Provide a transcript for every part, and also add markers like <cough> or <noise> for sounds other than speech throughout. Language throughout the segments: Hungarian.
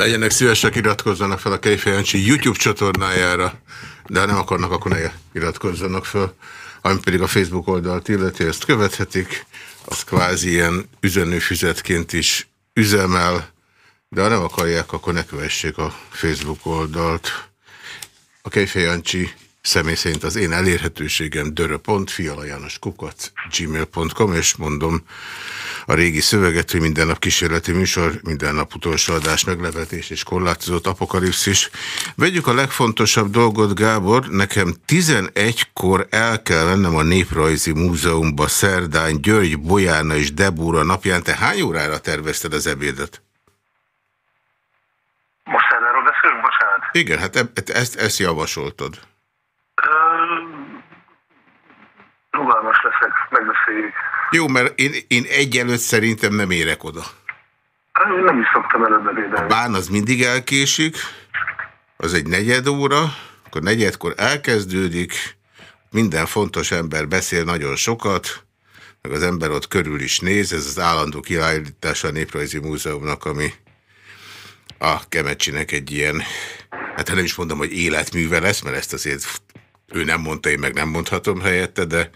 Legyenek szívesek, iratkozzanak fel a Kejfejancsi YouTube csatornájára, de ha nem akarnak, akkor ne iratkozzanak fel. Ami pedig a Facebook oldalt illeti, ezt követhetik, az kvázi ilyen üzenőfüzetként is üzemel, de ha nem akarják, akkor ne kövessék a Facebook oldalt. A Kejfejancsi személy szerint az én elérhetőségem dörö.fialajánoskukac gmail.com, és mondom a régi szöveget, hogy minden nap kísérleti műsor, minden nap utolsó adás meglevetés és korlátozott apokalipszis. Vegyük a legfontosabb dolgot, Gábor, nekem 11-kor el kell lennem a Néprajzi Múzeumba szerdán György, Bojána és Debúra napján. Te hány órára tervezted az ebédet? Most szerdáról beszélünk, bocsánat? Igen, hát e ezt, ezt javasoltad. Rugalmas leszek, megbeszéljük. Jó, mert én, én egyelőtt szerintem nem érek oda. Én nem is szoktam előbb ebédelni. A bán az mindig elkésik, az egy negyed óra, akkor negyedkor elkezdődik, minden fontos ember beszél nagyon sokat, meg az ember ott körül is néz, ez az állandó kiállítása a Néprajzi Múzeumnak, ami a Kemecsinek egy ilyen, hát nem is mondom, hogy életműve lesz, mert ezt azért ő nem mondta, én meg nem mondhatom helyette, de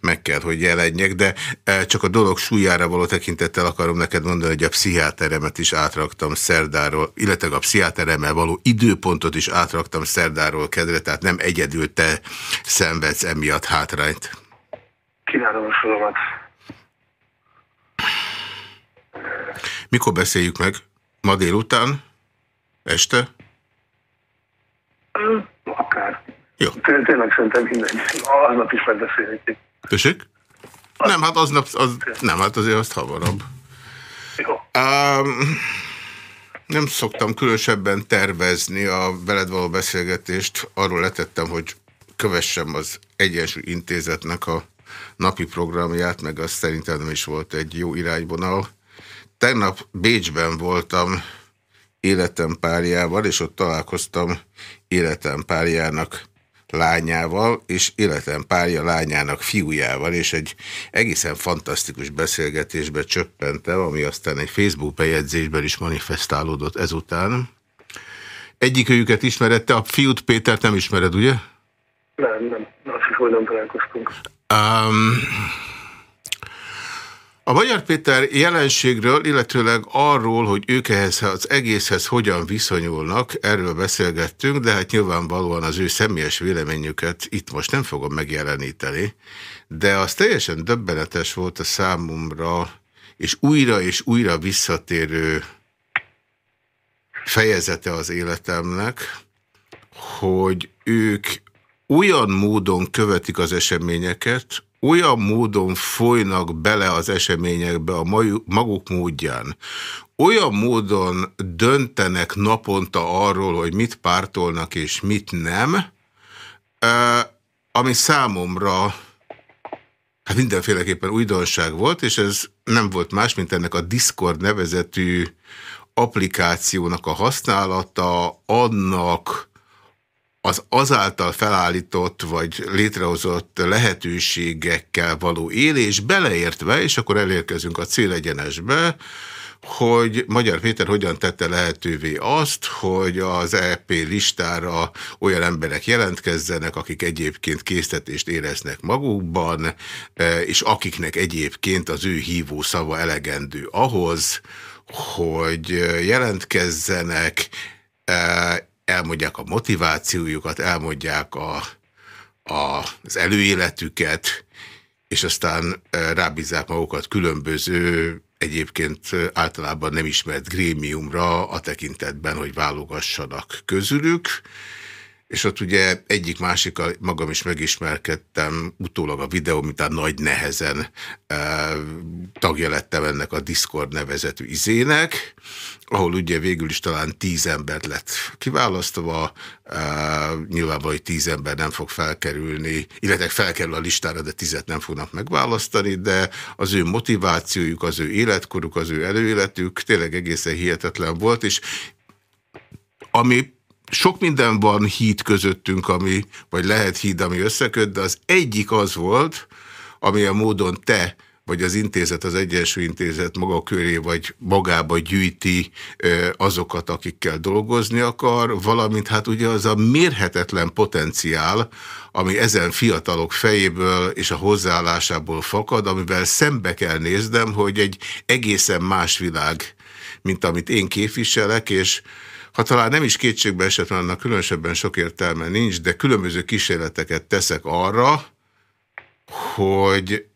meg kell, hogy jelenjek, de e, csak a dolog súlyára való tekintettel akarom neked mondani, hogy a pszichiáteremet is átraktam szerdáról, illetve a pszichiáteremmel való időpontot is átraktam szerdáról kedre, tehát nem egyedül te szenvedsz emiatt hátrányt. Kívánom a soromat. Mikor beszéljük meg? Ma délután? Este? Jó. Tényleg szerintem mindegy. Aznap is megbeszélhetjük. Tessék? Nem, hát aznap, az, nem, hát azért azt hamarabb. Jó. Um, nem szoktam különösebben tervezni a veled való beszélgetést. Arról letettem, hogy kövessem az Egyensúly Intézetnek a napi programját, meg az szerintem nem is volt egy jó irányvonal. Tegnap Bécsben voltam életem párjával, és ott találkoztam életem párjának lányával, és életem párja lányának fiújával, és egy egészen fantasztikus beszélgetésbe csöppentem, ami aztán egy Facebook bejegyzésben is manifestálódott ezután. Egyik őjüket ismered, te a fiút Pétert nem ismered, ugye? Nem, nem. Azt is, hogy nem találkoztunk. Um, a Magyar Péter jelenségről, illetőleg arról, hogy ők ehhez az egészhez hogyan viszonyulnak, erről beszélgettünk, de hát nyilvánvalóan az ő személyes véleményüket itt most nem fogom megjeleníteni, de az teljesen döbbenetes volt a számomra, és újra és újra visszatérő fejezete az életemnek, hogy ők olyan módon követik az eseményeket, olyan módon folynak bele az eseményekbe a maguk módján, olyan módon döntenek naponta arról, hogy mit pártolnak és mit nem, ami számomra hát mindenféleképpen újdonság volt, és ez nem volt más, mint ennek a Discord nevezetű applikációnak a használata, annak az azáltal felállított vagy létrehozott lehetőségekkel való élés beleértve, és akkor elérkezünk a célegyenesbe, hogy Magyar Péter hogyan tette lehetővé azt, hogy az EP listára olyan emberek jelentkezzenek, akik egyébként késztetést éreznek magukban, e, és akiknek egyébként az ő hívó szava elegendő ahhoz, hogy jelentkezzenek, e, elmondják a motivációjukat, elmondják a, a, az előéletüket, és aztán rábízzák magukat különböző, egyébként általában nem ismert grémiumra a tekintetben, hogy válogassanak közülük, és ott ugye egyik másik magam is megismerkedtem utólag a videó, mint a nagy nehezen e, tagja lettem ennek a Discord nevezetű izének, ahol ugye végül is talán tíz embert lett kiválasztva, e, nyilvánvalóan, hogy tíz ember nem fog felkerülni, illetve felkerül a listára, de tizet nem fognak megválasztani, de az ő motivációjuk, az ő életkoruk, az ő előéletük tényleg egészen hihetetlen volt, és ami sok minden van híd közöttünk, ami, vagy lehet híd, ami összeköt, de az egyik az volt, ami a módon te vagy az intézet, az Egyensúly Intézet maga köré, vagy magába gyűjti azokat, akikkel dolgozni akar, valamint hát ugye az a mérhetetlen potenciál, ami ezen fiatalok fejéből és a hozzáállásából fakad, amivel szembe kell néznem, hogy egy egészen más világ, mint amit én képviselek, és ha talán nem is kétségbe esett, mert annak különösebben sok értelme nincs, de különböző kísérleteket teszek arra, hogy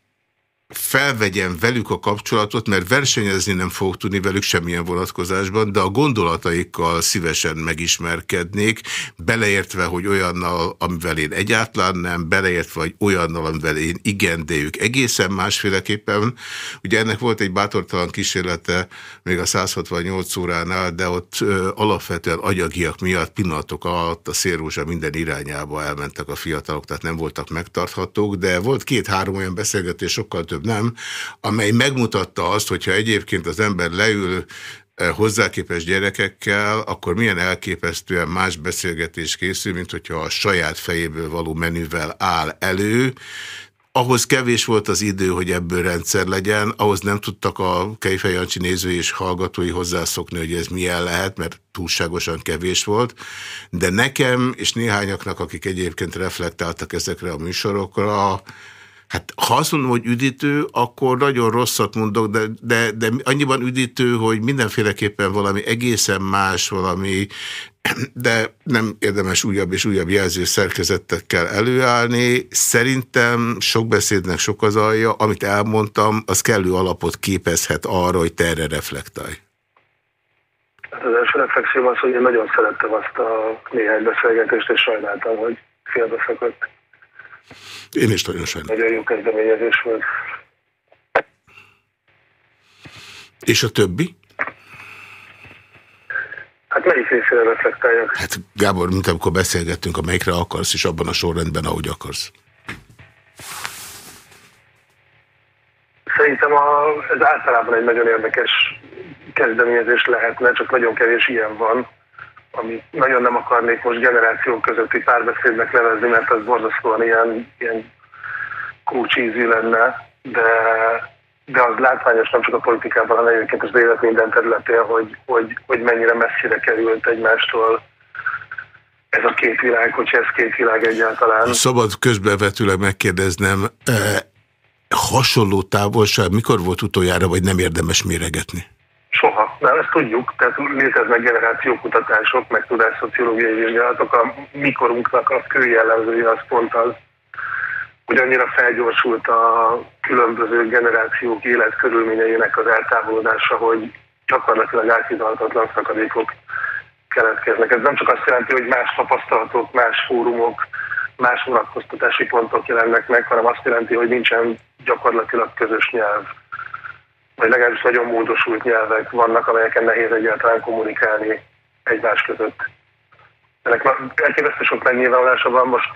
felvegyem velük a kapcsolatot, mert versenyezni nem fog tudni velük semmilyen vonatkozásban, de a gondolataikkal szívesen megismerkednék, beleértve, hogy olyannal, amivel én egyáltalán nem, beleértve, hogy olyannal, amivel én igen, de ők egészen másféleképpen. Ugye ennek volt egy bátortalan kísérlete még a 168 óránál, de ott ö, alapvetően agyagiak miatt pillanatok alatt a szélrózsa minden irányába elmentek a fiatalok, tehát nem voltak megtarthatók, de volt két-három olyan beszélgetés, sokkal több több nem, amely megmutatta azt, hogyha egyébként az ember leül eh, hozzáképes gyerekekkel, akkor milyen elképesztően más beszélgetés készül, mint hogyha a saját fejéből való menüvel áll elő, ahhoz kevés volt az idő, hogy ebből rendszer legyen, ahhoz nem tudtak a Kejfej Jancsi nézői és hallgatói hozzászokni, hogy ez milyen lehet, mert túlságosan kevés volt, de nekem és néhányaknak, akik egyébként reflektáltak ezekre a műsorokra, Hát ha azt mondom, hogy üdítő, akkor nagyon rosszat mondok, de, de, de annyiban üdítő, hogy mindenféleképpen valami egészen más, valami, <clears throat> de nem érdemes újabb és újabb jelző szerkezetekkel előállni. Szerintem sok beszédnek sok az alja, amit elmondtam, az kellő alapot képezhet arra, hogy te erre reflektálj. Hát az első reflexióm az, hogy én nagyon szerettem azt a néhány beszélgetést, és sajnáltam, hogy félbeszakadt. Én is nagyon sajnálom. Nagyon jó kezdeményezés volt. És a többi? Hát melyik részére reflektáljak? Hát Gábor, mint amikor beszélgettünk, amelyikre akarsz, és abban a sorrendben, ahogy akarsz. Szerintem a, ez általában egy nagyon érdekes kezdeményezés lehetne, csak nagyon kevés ilyen van amit nagyon nem akarnék most generációk közötti párbeszédnek nevezni, mert ez borzasztóan ilyen, ilyen kócsízű lenne, de, de az látványos nem csak a politikában, hanem egyébként az élet minden területén, hogy, hogy, hogy mennyire messzire került egymástól ez a két világ, hogy ez két világ egyáltalán. Szabad közbevetőleg megkérdeznem, eh, hasonló távolság mikor volt utoljára, vagy nem érdemes méregetni? Soha, de ezt tudjuk, tehát léteznek generációkutatások, meg tudásszociológiai vizsgálatok, a mikorunknak a fő jellemzője az pont az, hogy annyira felgyorsult a különböző generációk életkörülményeinek az eltávolodása, hogy gyakorlatilag áthidalhatatlan szakadékok keletkeznek. Ez nem csak azt jelenti, hogy más tapasztalatok, más fórumok, más vonatkoztatási pontok jelennek meg, hanem azt jelenti, hogy nincsen gyakorlatilag közös nyelv vagy legalábbis nagyon módosult nyelvek vannak, amelyeken nehéz egyáltalán kommunikálni egymás között. Ennek elképesztő sok megnyilvánulása van. Most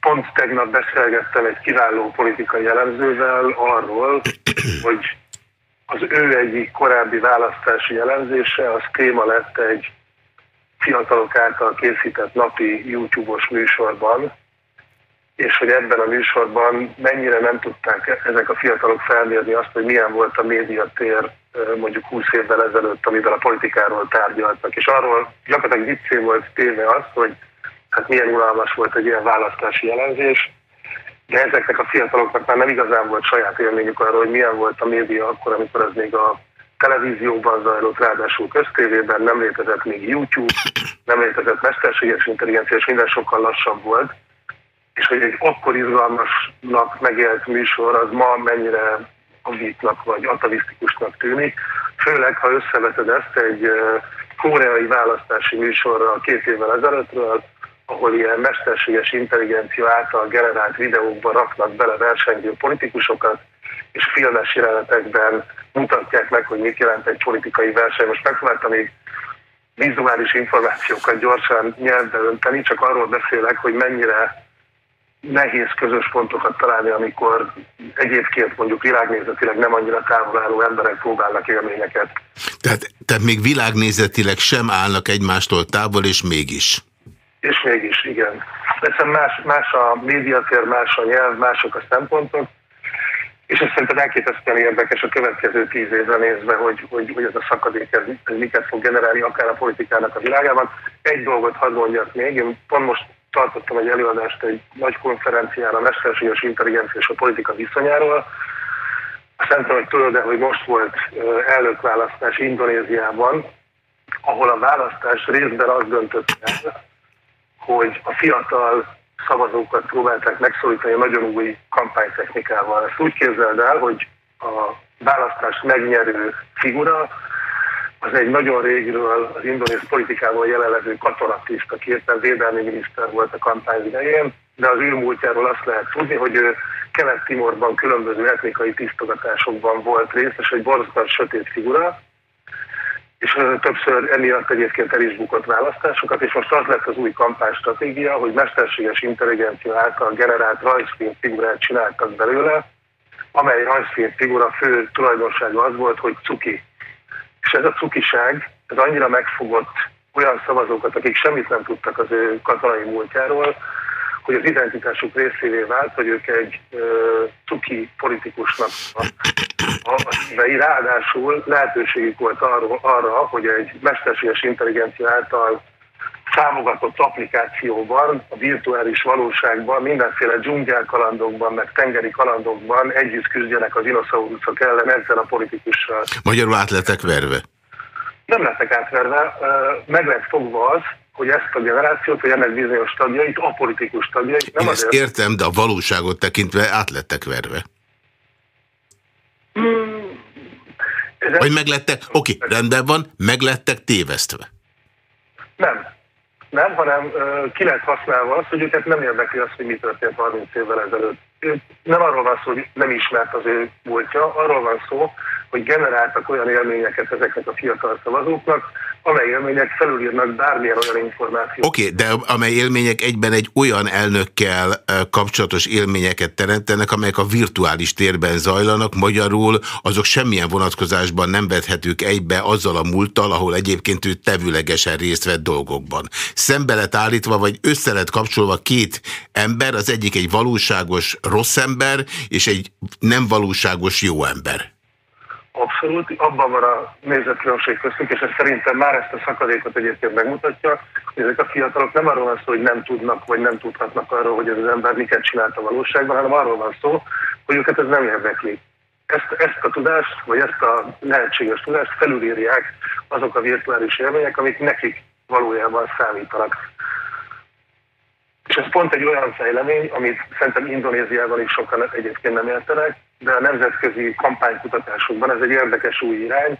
pont tegnap beszélgettem egy kiváló politikai jellemzővel arról, <coughs> hogy az ő egyik korábbi választási jellemzése az téma lett egy fiatalok által készített napi YouTube-os műsorban, és hogy ebben a műsorban mennyire nem tudták ezek a fiatalok felmérni azt, hogy milyen volt a médiatér mondjuk 20 évvel ezelőtt, amiben a politikáról tárgyaltak. És arról gyakorlatilag viccé volt téve az, hogy hát milyen unalmas volt egy ilyen választási jelenzés, de ezeknek a fiataloknak már nem igazán volt saját élményük arról, hogy milyen volt a média akkor, amikor az még a televízióban zajlott, ráadásul köztévében, nem létezett még YouTube, nem létezett mesterséges intelligencia, és minden sokkal lassabb volt és hogy egy akkor izgalmasnak megélt műsor az ma mennyire avítnak vagy atavisztikusnak tűnik, főleg ha összeveted ezt egy koreai választási műsorral két évvel ezelőttről, ahol ilyen mesterséges intelligencia által generált videókba raknak bele versengő politikusokat, és filmes jelenetekben mutatják meg, hogy mit jelent egy politikai verseny. Most megpróbáltam még vizuális információkat gyorsan nyelvbe önteni, csak arról beszélek, hogy mennyire nehéz közös pontokat találni, amikor egyébként mondjuk világnézetileg nem annyira távol álló emberek próbálnak élményeket. Tehát, tehát még világnézetileg sem állnak egymástól távol, és mégis. És mégis, igen. Egyszerűen más, más a médiatér, más a nyelv, mások a szempontok, és ez szerintem elképesztően érdekes a következő tíz évre nézve, hogy, hogy, hogy ez a szakadék ez, ez miket fog generálni akár a politikának a világában. Egy dolgot hadd mondjak még, én pont most tartottam egy előadást egy nagy konferencián a mesterséges intelligencia és a politika viszonyáról. Azt nem hogy tudod, de hogy most volt elnökválasztás Indonéziában, ahol a választás részben az döntött el, hogy a fiatal szavazókat próbálták megszólítani a nagyon új kampánytechnikával. Ezt úgy képzeld el, hogy a választást megnyerő figura az egy nagyon régről az indonéz politikával jelenlevő katonatiszt, aki éppen védelmi miniszter volt a kampány idején, de az ő múltjáról azt lehet tudni, hogy ő Kelet-Timorban különböző etnikai tisztogatásokban volt részes, egy borzasztóan sötét figura, és többször emiatt egyébként el is bukott választásokat, és most az lett az új kampánystratégia, hogy mesterséges intelligencia által generált rajzfilm figurát csináltak belőle, amely rajzfilm figura fő tulajdonsága az volt, hogy cuki. És ez a cukiság, ez annyira megfogott olyan szavazókat, akik semmit nem tudtak az ő katonai múltjáról, hogy az identitásuk részévé vált, hogy ők egy uh, cuki politikusnak szívei. Ráadásul lehetőségük volt arra, arra, hogy egy mesterséges intelligencia által támogatott applikációban, a virtuális valóságban, mindenféle dzsungelkalandokban, meg tengeri kalandokban együtt küzdjenek az dinoszauruszok ellen ezzel a politikussal. Magyarul át lettek verve? Nem lettek átverve, meg lett fogva az, hogy ezt a generációt, vagy ennek bizonyos tagjait, apolitikus tagjait... Nem Én ezt azért... értem, de a valóságot tekintve át lettek verve. Hmm. Vagy meglettek, oké, okay, rendben van, meglettek tévesztve. Nem. Nem, hanem ki lehet használva azt, hogy őket nem érdekli az, hogy mi történt 30 évvel ezelőtt. Nem arról van szó, hogy nem ismert az ő múltja, arról van szó, hogy generáltak olyan élményeket ezeknek a fiatal szavazóknak, amely élmények felülírnak bármilyen olyan információt. Oké, okay, de amely élmények egyben egy olyan elnökkel kapcsolatos élményeket teremtenek, amelyek a virtuális térben zajlanak, magyarul azok semmilyen vonatkozásban nem vethetők egybe azzal a múlttal, ahol egyébként ő tevőlegesen részt vett dolgokban. Szembe lett állítva, vagy össze lett kapcsolva két ember, az egyik egy valóságos rossz ember, és egy nem valóságos jó ember. Abszolút, abban van a nézetkülönbség köztünk, és ez szerintem már ezt a szakadékot egyébként megmutatja, hogy ezek a fiatalok nem arról van szó, hogy nem tudnak, vagy nem tudhatnak arról, hogy ez az ember miket csinált a valóságban, hanem arról van szó, hogy őket ez nem érdekli. Ezt, ezt a tudást, vagy ezt a lehetséges tudást felülírják azok a virtuális élmények, amik nekik valójában számítanak. Ez pont egy olyan fejlemény, amit szerintem Indonéziában is sokan egyébként nem értenek, de a nemzetközi kampánykutatásokban ez egy érdekes új irány,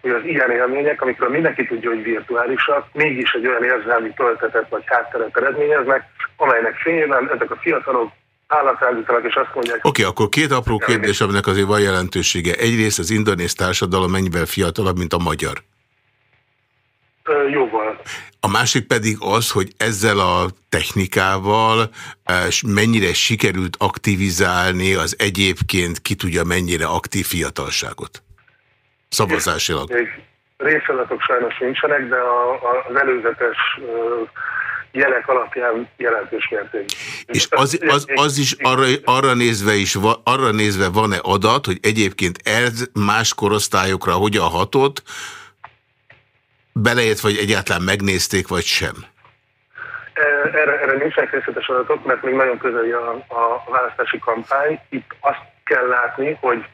hogy az ilyen élmények, amikről mindenki tudja, hogy virtuálisak, mégis egy olyan érzelmi töltetet vagy hátteret eredményeznek, amelynek fényében ezek a fiatalok állatállítanak, és azt mondják... Oké, okay, akkor két apró kérdés, aminek azért van jelentősége. Egyrészt az indonész társadalom mennyivel fiatalabb, mint a magyar? Jóval. A másik pedig az, hogy ezzel a technikával mennyire sikerült aktivizálni az egyébként ki tudja mennyire aktív fiatalságot? Szavazásilag. Részletek sajnos nincsenek, de a, a, az előzetes jelek alapján jelentős mértékben. És az, az, az is arra, arra nézve is arra nézve van-e adat, hogy egyébként ez más korosztályokra hogyan hatott, Beleért, vagy egyáltalán megnézték, vagy sem? Erre, erre nincsenek részletes adatok, mert még nagyon közeli a, a választási kampány. Itt azt kell látni, hogy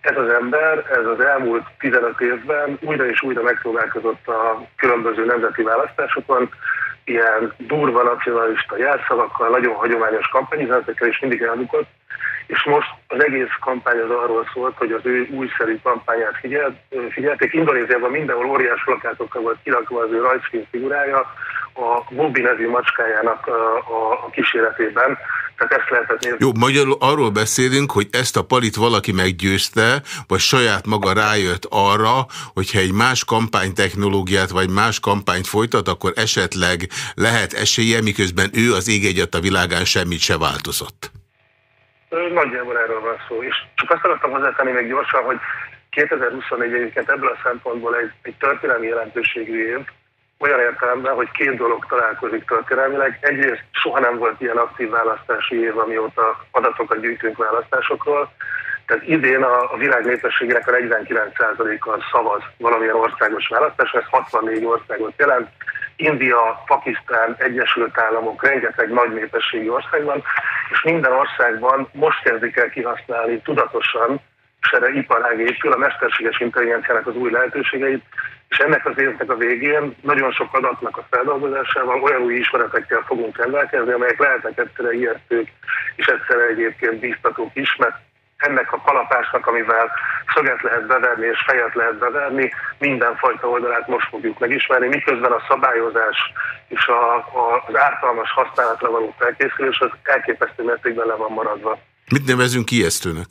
ez az ember, ez az elmúlt 15 évben újra és újra megpróbálkozott a különböző nemzeti választásokon, ilyen durva nacionalista jelszavakkal, nagyon hagyományos kampányizatokkal, és mindig elbukott és most az egész kampány az arról szólt, hogy az ő újszerű kampányát figyelt, figyelték. Indonéziában mindenhol óriás plakátokkal volt kirakva az ő rajzfilm figurája, a Bobby nevű macskájának a, a, a kíséretében. Tehát ezt lehetett nézni. Jó, magyarul arról beszélünk, hogy ezt a palit valaki meggyőzte, vagy saját maga rájött arra, hogyha egy más kampánytechnológiát, vagy más kampányt folytat, akkor esetleg lehet esélye, miközben ő az ég a világán semmit se változott. Nagyjából erről van szó. És csak azt akartam hozzátenni még gyorsan, hogy 2024 egyébként ebből a szempontból egy, egy történelmi jelentőségű év, olyan értelemben, hogy két dolog találkozik történelmileg. Egyrészt soha nem volt ilyen aktív választási év, amióta adatokat gyűjtünk választásokról. Tehát idén a, a világ népességének a 49%-a szavaz valamilyen országos választás, ez 64 országot jelent. India, Pakisztán, Egyesült Államok, rengeteg nagy népességi ország van, és minden országban most kezdik el kihasználni tudatosan, és erre iparág épül a mesterséges intelligenciának az új lehetőségeit, és ennek az évnek a végén nagyon sok adatnak a feldolgozásával olyan új ismeretekkel fogunk rendelkezni, amelyek lehetnek egyszerre ijesztők, és egyszerre egyébként bíztatók is, mert ennek a kalapásnak, amivel szöget lehet beverni és fejet lehet beverni, mindenfajta oldalát most fogjuk megismerni, miközben a szabályozás és a, a, az ártalmas használatra való felkészülés az elképesztő mértékben le van maradva. Mit nevezünk ijesztőnek?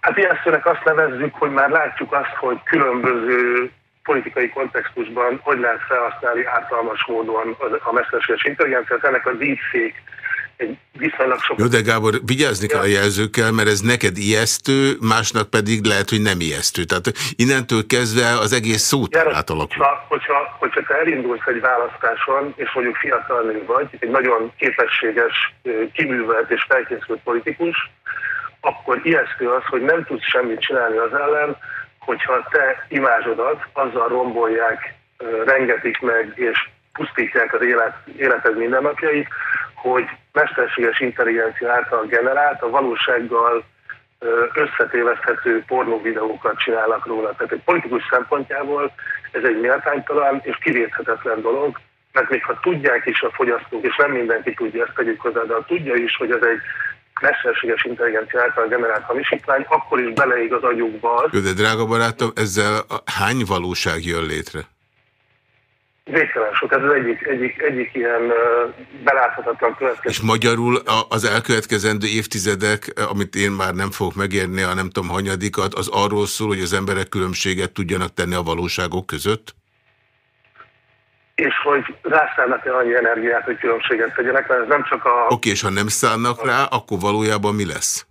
Hát ijesztőnek azt nevezzük, hogy már látjuk azt, hogy különböző politikai kontextusban hogy lehet felhasználni ártalmas módon a mesterséges intelligenciát. Ennek a deepfake egy viszonylag sok... Jó, de Gábor, vigyázni kell a jelzőkkel, mert ez neked ijesztő, másnak pedig lehet, hogy nem ijesztő. Tehát innentől kezdve az egész szót átalakul. Hogyha, hogyha, hogyha te elindulsz egy választáson, és mondjuk fiatal nő vagy, egy nagyon képességes, kiművelt és felkészült politikus, akkor ijesztő az, hogy nem tudsz semmit csinálni az ellen, hogyha te imázsodat azzal rombolják, rengetik meg, és pusztítják az élet, életed mindennapjait, hogy mesterséges intelligencia által generált, a valósággal összetéveszthető pornóvideókat csinálnak róla. Tehát egy politikus szempontjából ez egy méltánytalan és kivéthetetlen dolog, mert még ha tudják is a fogyasztók, és nem mindenki tudja ezt tegyük hozzá, de ha tudja is, hogy ez egy mesterséges intelligencia által generált hamisítvány, akkor is beleig az agyukba az. de drága barátom, ezzel hány valóság jön létre? Végtelen sok, ez az egyik, egyik, egyik ilyen uh, beláthatatlan következő. És magyarul az elkövetkezendő évtizedek, amit én már nem fogok megérni, a nem tudom hanyadikat, az arról szól, hogy az emberek különbséget tudjanak tenni a valóságok között? És hogy rászállnak-e annyi energiát, hogy különbséget tegyenek, mert ez nem csak a... Oké, és ha nem szállnak rá, akkor valójában mi lesz?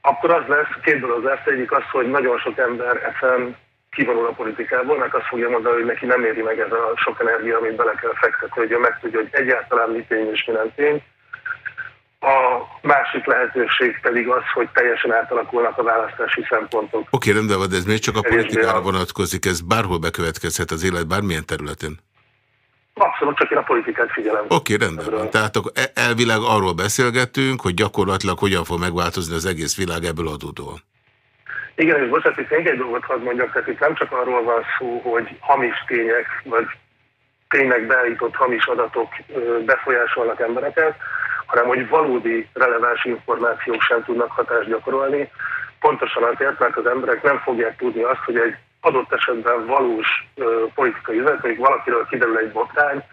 Akkor az lesz, két dolog lesz, egyik az, hogy nagyon sok ember ezen kivonul a politikából, mert azt fogja mondani, hogy neki nem éri meg ez a sok energia, amit bele kell fektetni, hogy ő megtudja, hogy egyáltalán mi tény és mi nem tény. A másik lehetőség pedig az, hogy teljesen átalakulnak a választási szempontok. Oké, rendben van, de ez még csak a politikára vonatkozik, ez bárhol bekövetkezhet az élet bármilyen területén. Abszolút, csak én a politikát figyelem. Oké, rendben van. Tehát e- elvileg arról beszélgetünk, hogy gyakorlatilag hogyan fog megváltozni az egész világ ebből adódóan. Igen, és bocsánat, itt még egy dolgot hadd mondjak, tehát itt nem csak arról van szó, hogy hamis tények, vagy tényleg beállított hamis adatok befolyásolnak embereket, hanem hogy valódi releváns információk sem tudnak hatást gyakorolni, pontosan azért, mert az emberek nem fogják tudni azt, hogy egy adott esetben valós ö, politikai üzenet, mondjuk valakiről kiderül egy botrány,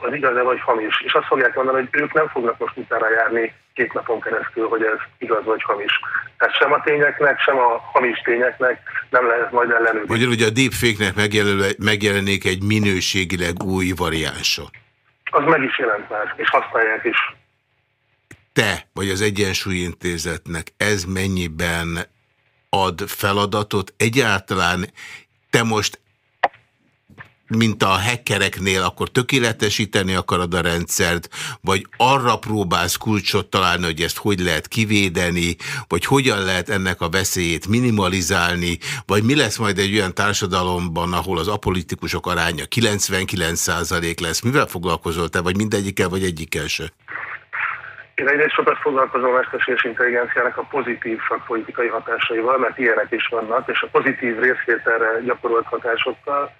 az igaz vagy hamis. És azt fogják mondani, hogy ők nem fognak most utána járni két napon keresztül, hogy ez igaz vagy hamis. Tehát sem a tényeknek, sem a hamis tényeknek nem lehet majd ellenőrizni. Magyarul ugye a deepfake-nek megjelenik egy minőségileg új variánsa. Az meg is jelent már, és használják is te, vagy az Egyensúlyintézetnek ez mennyiben ad feladatot? Egyáltalán te most mint a hackereknél, akkor tökéletesíteni akarod a rendszert, vagy arra próbálsz kulcsot találni, hogy ezt hogy lehet kivédeni, vagy hogyan lehet ennek a veszélyét minimalizálni, vagy mi lesz majd egy olyan társadalomban, ahol az apolitikusok aránya 99% lesz. Mivel foglalkozol te, vagy mindegyikkel, vagy egyikkel se? Én egyrészt sokat foglalkozom a mesterséges intelligenciának a pozitív szakpolitikai hatásaival, mert ilyenek is vannak, és a pozitív részvételre gyakorolt hatásokkal.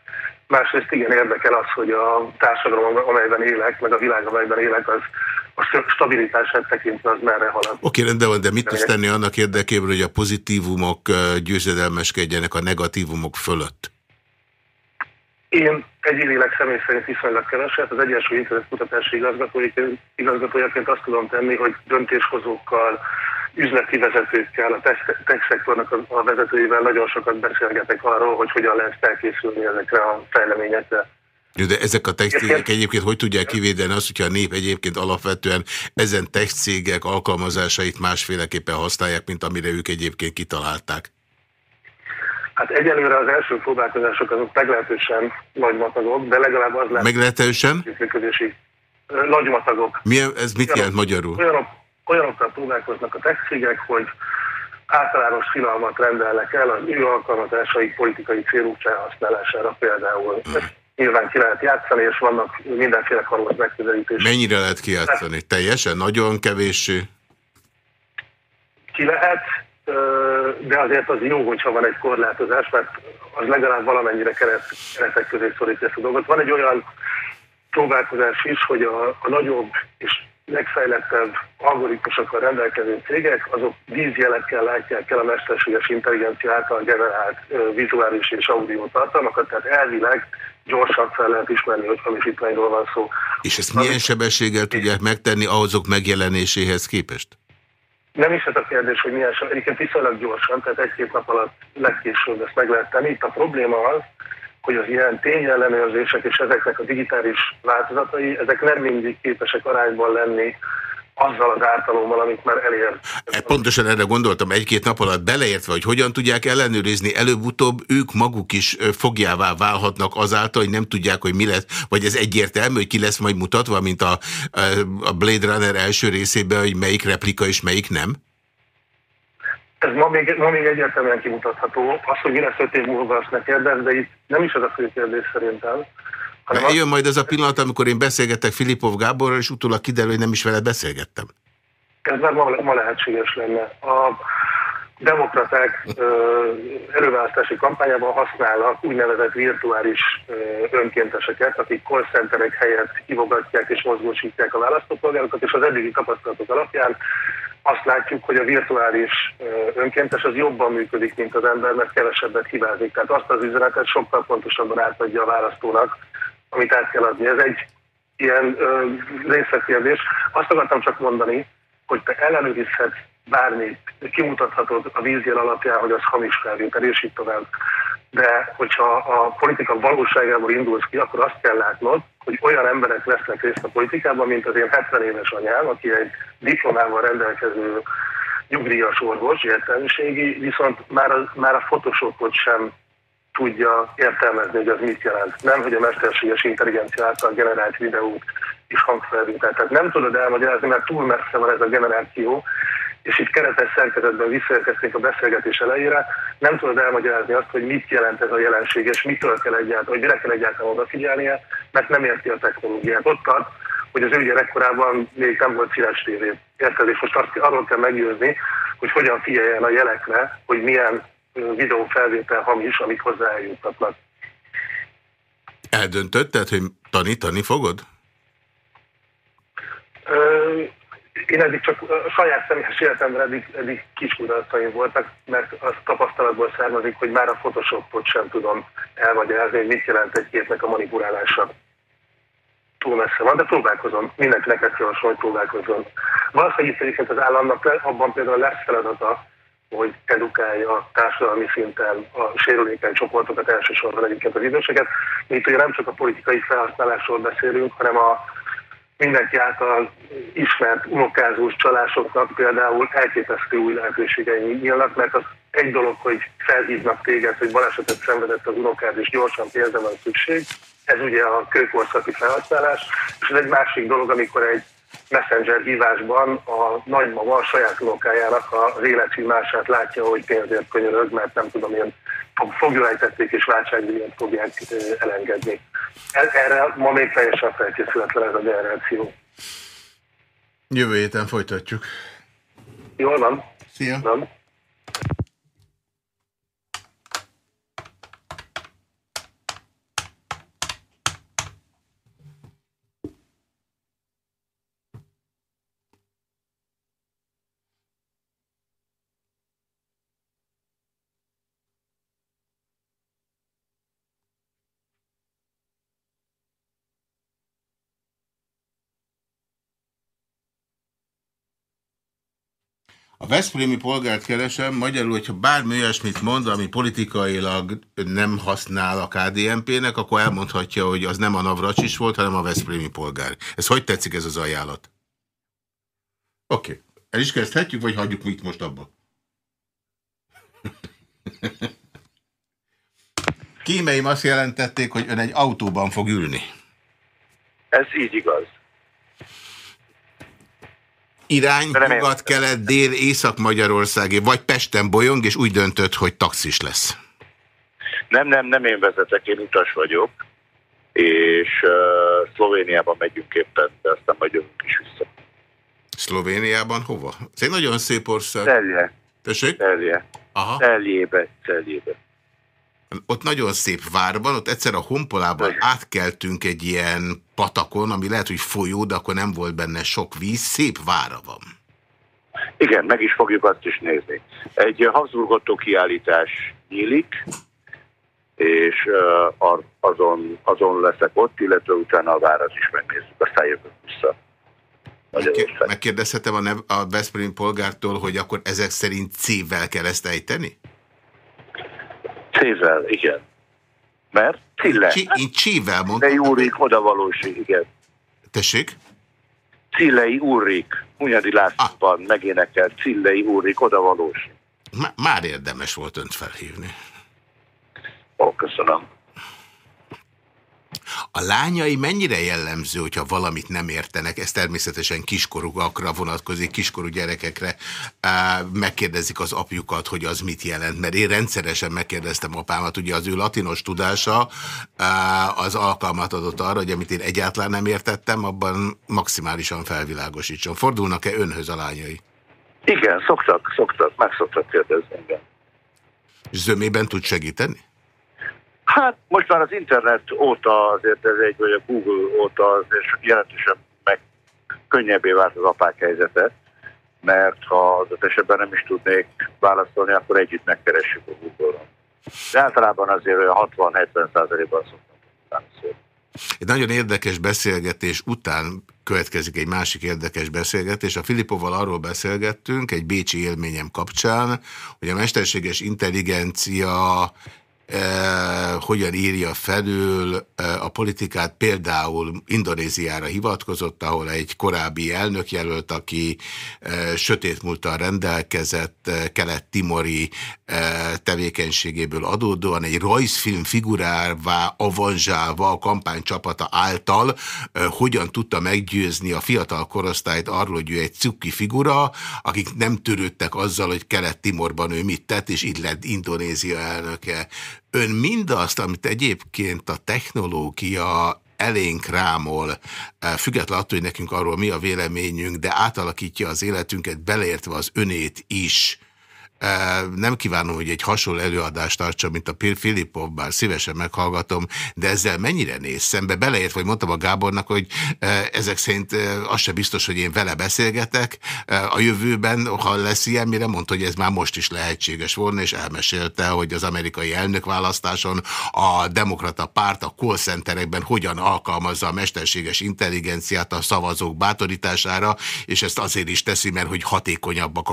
Másrészt igen érdekel az, hogy a társadalom, amelyben élek, meg a világ, amelyben élek, az a stabilitását tekintve az merre halad. Oké, rendben van, de mit tudsz tenni annak érdekében, hogy a pozitívumok győzedelmeskedjenek a negatívumok fölött? Én egyénileg személy szerint viszonylag keveset, az Egyensúly Internet Kutatási igazgatójaként azt tudom tenni, hogy döntéshozókkal, üzleti vezetőkkel, a tech-szektornak a vezetőivel nagyon sokat beszélgetek arról, hogy hogyan lehet felkészülni ezekre a fejleményekre. De ezek a textcégek egyébként hogy tudják kivédeni azt, hogyha a nép egyébként alapvetően ezen textcégek alkalmazásait másféleképpen használják, mint amire ők egyébként kitalálták? Hát egyelőre az első próbálkozások azok meglehetősen nagymatagok, de legalább az lesz. Meglehetősen? Működési nagymatagok. Milyen, ez mit jelent magyarul? Olyanok, olyanokkal próbálkoznak a tech cégek, hogy általános filalmat rendelnek el az ő alkalmazásai politikai célú felhasználására például. Ezt nyilván ki lehet játszani, és vannak mindenféle karolt megközelítések. Mennyire lehet kijátszani? Teljesen? Nagyon kevéssé? Ki lehet, de azért az jó, hogyha van egy korlátozás, mert az legalább valamennyire keret, keretek közé szorítja ezt a dolgot. Van egy olyan próbálkozás is, hogy a, a nagyobb és legfejlettebb algoritmusokkal rendelkező cégek, azok vízjelekkel látják el a mesterséges intelligencia által generált vizuális és audio tartalmakat, tehát elvileg gyorsan fel lehet ismerni, hogy hamisítványról van szó. És ezt milyen sebességgel tudják megtenni ahhozok megjelenéséhez képest? Nem is ez a kérdés, hogy milyen sebességgel, egyébként viszonylag gyorsan, tehát egy-két nap alatt legkésőbb ezt meg lehet tenni. Itt a probléma az, hogy az ilyen tényellenőrzések és ezeknek a digitális változatai, ezek nem mindig képesek arányban lenni azzal az ártalommal, amit már elér. E, pontosan erre gondoltam egy-két nap alatt beleértve, hogy hogyan tudják ellenőrizni, előbb-utóbb ők maguk is fogjává válhatnak azáltal, hogy nem tudják, hogy mi lesz, vagy ez egyértelmű, hogy ki lesz majd mutatva, mint a, a Blade Runner első részében, hogy melyik replika és melyik nem? Ez ma még, ma még egyértelműen kimutatható. Az, hogy mi lesz öt év múlva, azt ne kérdez, de itt nem is az a fő kérdés szerintem. Hanem eljön majd ez a pillanat, amikor én beszélgetek Filipov Gáborral, és utólag kiderül, hogy nem is vele beszélgettem. Ez már ma, ma lehetséges lenne. A demokraták erőválasztási kampányában használnak úgynevezett virtuális ö, önkénteseket, akik call centerek helyett hívogatják és mozgósítják a választópolgárokat, és az eddigi tapasztalatok alapján azt látjuk, hogy a virtuális önkéntes az jobban működik, mint az ember, mert kevesebbet hibázik. Tehát azt az üzenetet sokkal pontosabban átadja a választónak, amit át kell adni. Ez egy ilyen részletkérdés. Azt akartam csak mondani, hogy te ellenőrizhetsz bármit, kimutathatod a vízjel alapján, hogy az hamis felvétel, és így tovább. De hogyha a politika valóságából indulsz ki, akkor azt kell látnod, hogy olyan emberek vesznek részt a politikában, mint az én 70 éves anyám, aki egy diplomával rendelkező nyugdíjas orvos, értelmiségi, viszont már a, már a Photoshopot sem tudja értelmezni, hogy az mit jelent. Nem, hogy a mesterséges intelligencia által generált videót és hangfelvétel. Tehát nem tudod elmagyarázni, mert túl messze van ez a generáció, és itt keretes szerkezetben visszaérkeztünk a beszélgetés elejére, nem tudod elmagyarázni azt, hogy mit jelent ez a jelenség, és mitől kell egyáltalán, hogy mire kell egyáltalán odafigyelnie, mert nem érti a technológiát. Ott tart, hogy az ő gyerekkorában még nem volt színes tévé. Érted? És most azt, arról kell meggyőzni, hogy hogyan figyeljen a jelekre, hogy milyen videófelvétel hamis, amik hozzá eljuttatnak. Eldöntötted, hogy tanítani fogod? Én eddig csak a saját személyes életemben eddig, eddig kis kudarcaim voltak, mert az tapasztalatból származik, hogy már a Photoshopot sem tudom elmagyarázni, hogy mit jelent egy képnek a manipulálása. Túl messze van, de próbálkozom. Mindenkinek javaslom, hogy próbálkozom. Valószínűleg egyébként az államnak abban például lesz feladata, hogy edukálja társadalmi szinten a sérülékeny csoportokat, elsősorban egyébként az időseket. Mi itt ugye nem csak a politikai felhasználásról beszélünk, hanem a mindenki által ismert unokázós csalásoknak például elképesztő új lehetőségei nyílnak, mert az egy dolog, hogy felhívnak téged, hogy balesetet szenvedett az unokád, és gyorsan pénzre van szükség. Ez ugye a kőkorszaki felhasználás, és ez egy másik dolog, amikor egy messenger hívásban a nagymama a saját unokájának az életcímását látja, hogy pénzért könyörög, mert nem tudom, ilyen foglyolejtették és váltságdíjat fogják elengedni. Erre ma még teljesen felkészületlen ez a generáció. Jövő héten folytatjuk. Jól van. Szia. Nem. A Veszprémi polgárt keresem, magyarul, hogyha bármi olyasmit mond, ami politikailag nem használ a KDNP-nek, akkor elmondhatja, hogy az nem a Navracsis volt, hanem a Veszprémi polgár. Ez hogy tetszik ez az ajánlat? Oké. Okay. El is kezdhetjük, vagy hagyjuk mit most abba? Kímeim azt jelentették, hogy ön egy autóban fog ülni. Ez így igaz. Irány, nyugat, kelet, dél, észak-magyarországi, vagy Pesten bolyong, és úgy döntött, hogy taxis lesz. Nem, nem, nem én vezetek, én utas vagyok, és uh, Szlovéniában megyünk éppen, de aztán majd jövünk is vissza. Szlovéniában hova? Ez egy nagyon szép ország. Telje. Tessék? Telje. Aha. Teljébe, teljébe. Ott nagyon szép várban, ott egyszer a Honpolában átkeltünk egy ilyen patakon, ami lehet, hogy folyó, de akkor nem volt benne sok víz, szép vára van. Igen, meg is fogjuk azt is nézni. Egy Habsburgottó kiállítás nyílik, és uh, azon, azon leszek ott, illetve utána a várat is megnézzük, aztán jövök vissza. Megkérdezhetem a, nev, a Veszprém polgártól, hogy akkor ezek szerint C-vel kell ezt ejteni? C-vel, igen. Mert Cille. Én Csivel mondtam. Cillei Úrik odavalóség, igen. Tessék? Cillei Úrik, Hunyadi Lászlóban ah. megénekelt Cillei Úrik odavalóség. Már érdemes volt önt felhívni. Ó, köszönöm. A lányai mennyire jellemző, hogyha valamit nem értenek, ez természetesen kiskorúakra vonatkozik, kiskorú gyerekekre, megkérdezik az apjukat, hogy az mit jelent, mert én rendszeresen megkérdeztem apámat, ugye az ő latinos tudása az alkalmat adott arra, hogy amit én egyáltalán nem értettem, abban maximálisan felvilágosítson. Fordulnak-e önhöz a lányai? Igen, szoktak, szoktak, meg szoktak kérdezni, igen. Zömében tud segíteni? Hát most már az internet óta azért ez egy, vagy a Google óta azért jelentősen meg könnyebbé vált az apák helyzete, mert ha az esetben nem is tudnék válaszolni, akkor együtt megkeressük a Google-on. De általában azért olyan 60-70 százalékban szoktam válaszolni. Egy nagyon érdekes beszélgetés után következik egy másik érdekes beszélgetés. A Filipoval arról beszélgettünk egy bécsi élményem kapcsán, hogy a mesterséges intelligencia hogyan írja felül eh, a politikát, például Indonéziára hivatkozott, ahol egy korábbi elnökjelölt, aki eh, sötét múltal rendelkezett, kelet-timori tevékenységéből adódóan egy rajzfilm figurává avanzsálva a kampánycsapata által hogyan tudta meggyőzni a fiatal korosztályt arról, hogy ő egy cukki figura, akik nem törődtek azzal, hogy kelet-timorban ő mit tett, és így lett Indonézia elnöke. Ön mindazt, amit egyébként a technológia elénk rámol, eh, független attól, hogy nekünk arról mi a véleményünk, de átalakítja az életünket, beleértve az önét is, nem kívánom, hogy egy hasonló előadást tartsa, mint a Filipov, bár szívesen meghallgatom, de ezzel mennyire néz szembe? Beleért, vagy mondtam a Gábornak, hogy ezek szerint az se biztos, hogy én vele beszélgetek. A jövőben, ha lesz ilyen, mire mondta, hogy ez már most is lehetséges volna, és elmesélte, hogy az amerikai elnökválasztáson a demokrata párt a call centerekben hogyan alkalmazza a mesterséges intelligenciát a szavazók bátorítására, és ezt azért is teszi, mert hogy hatékonyabbak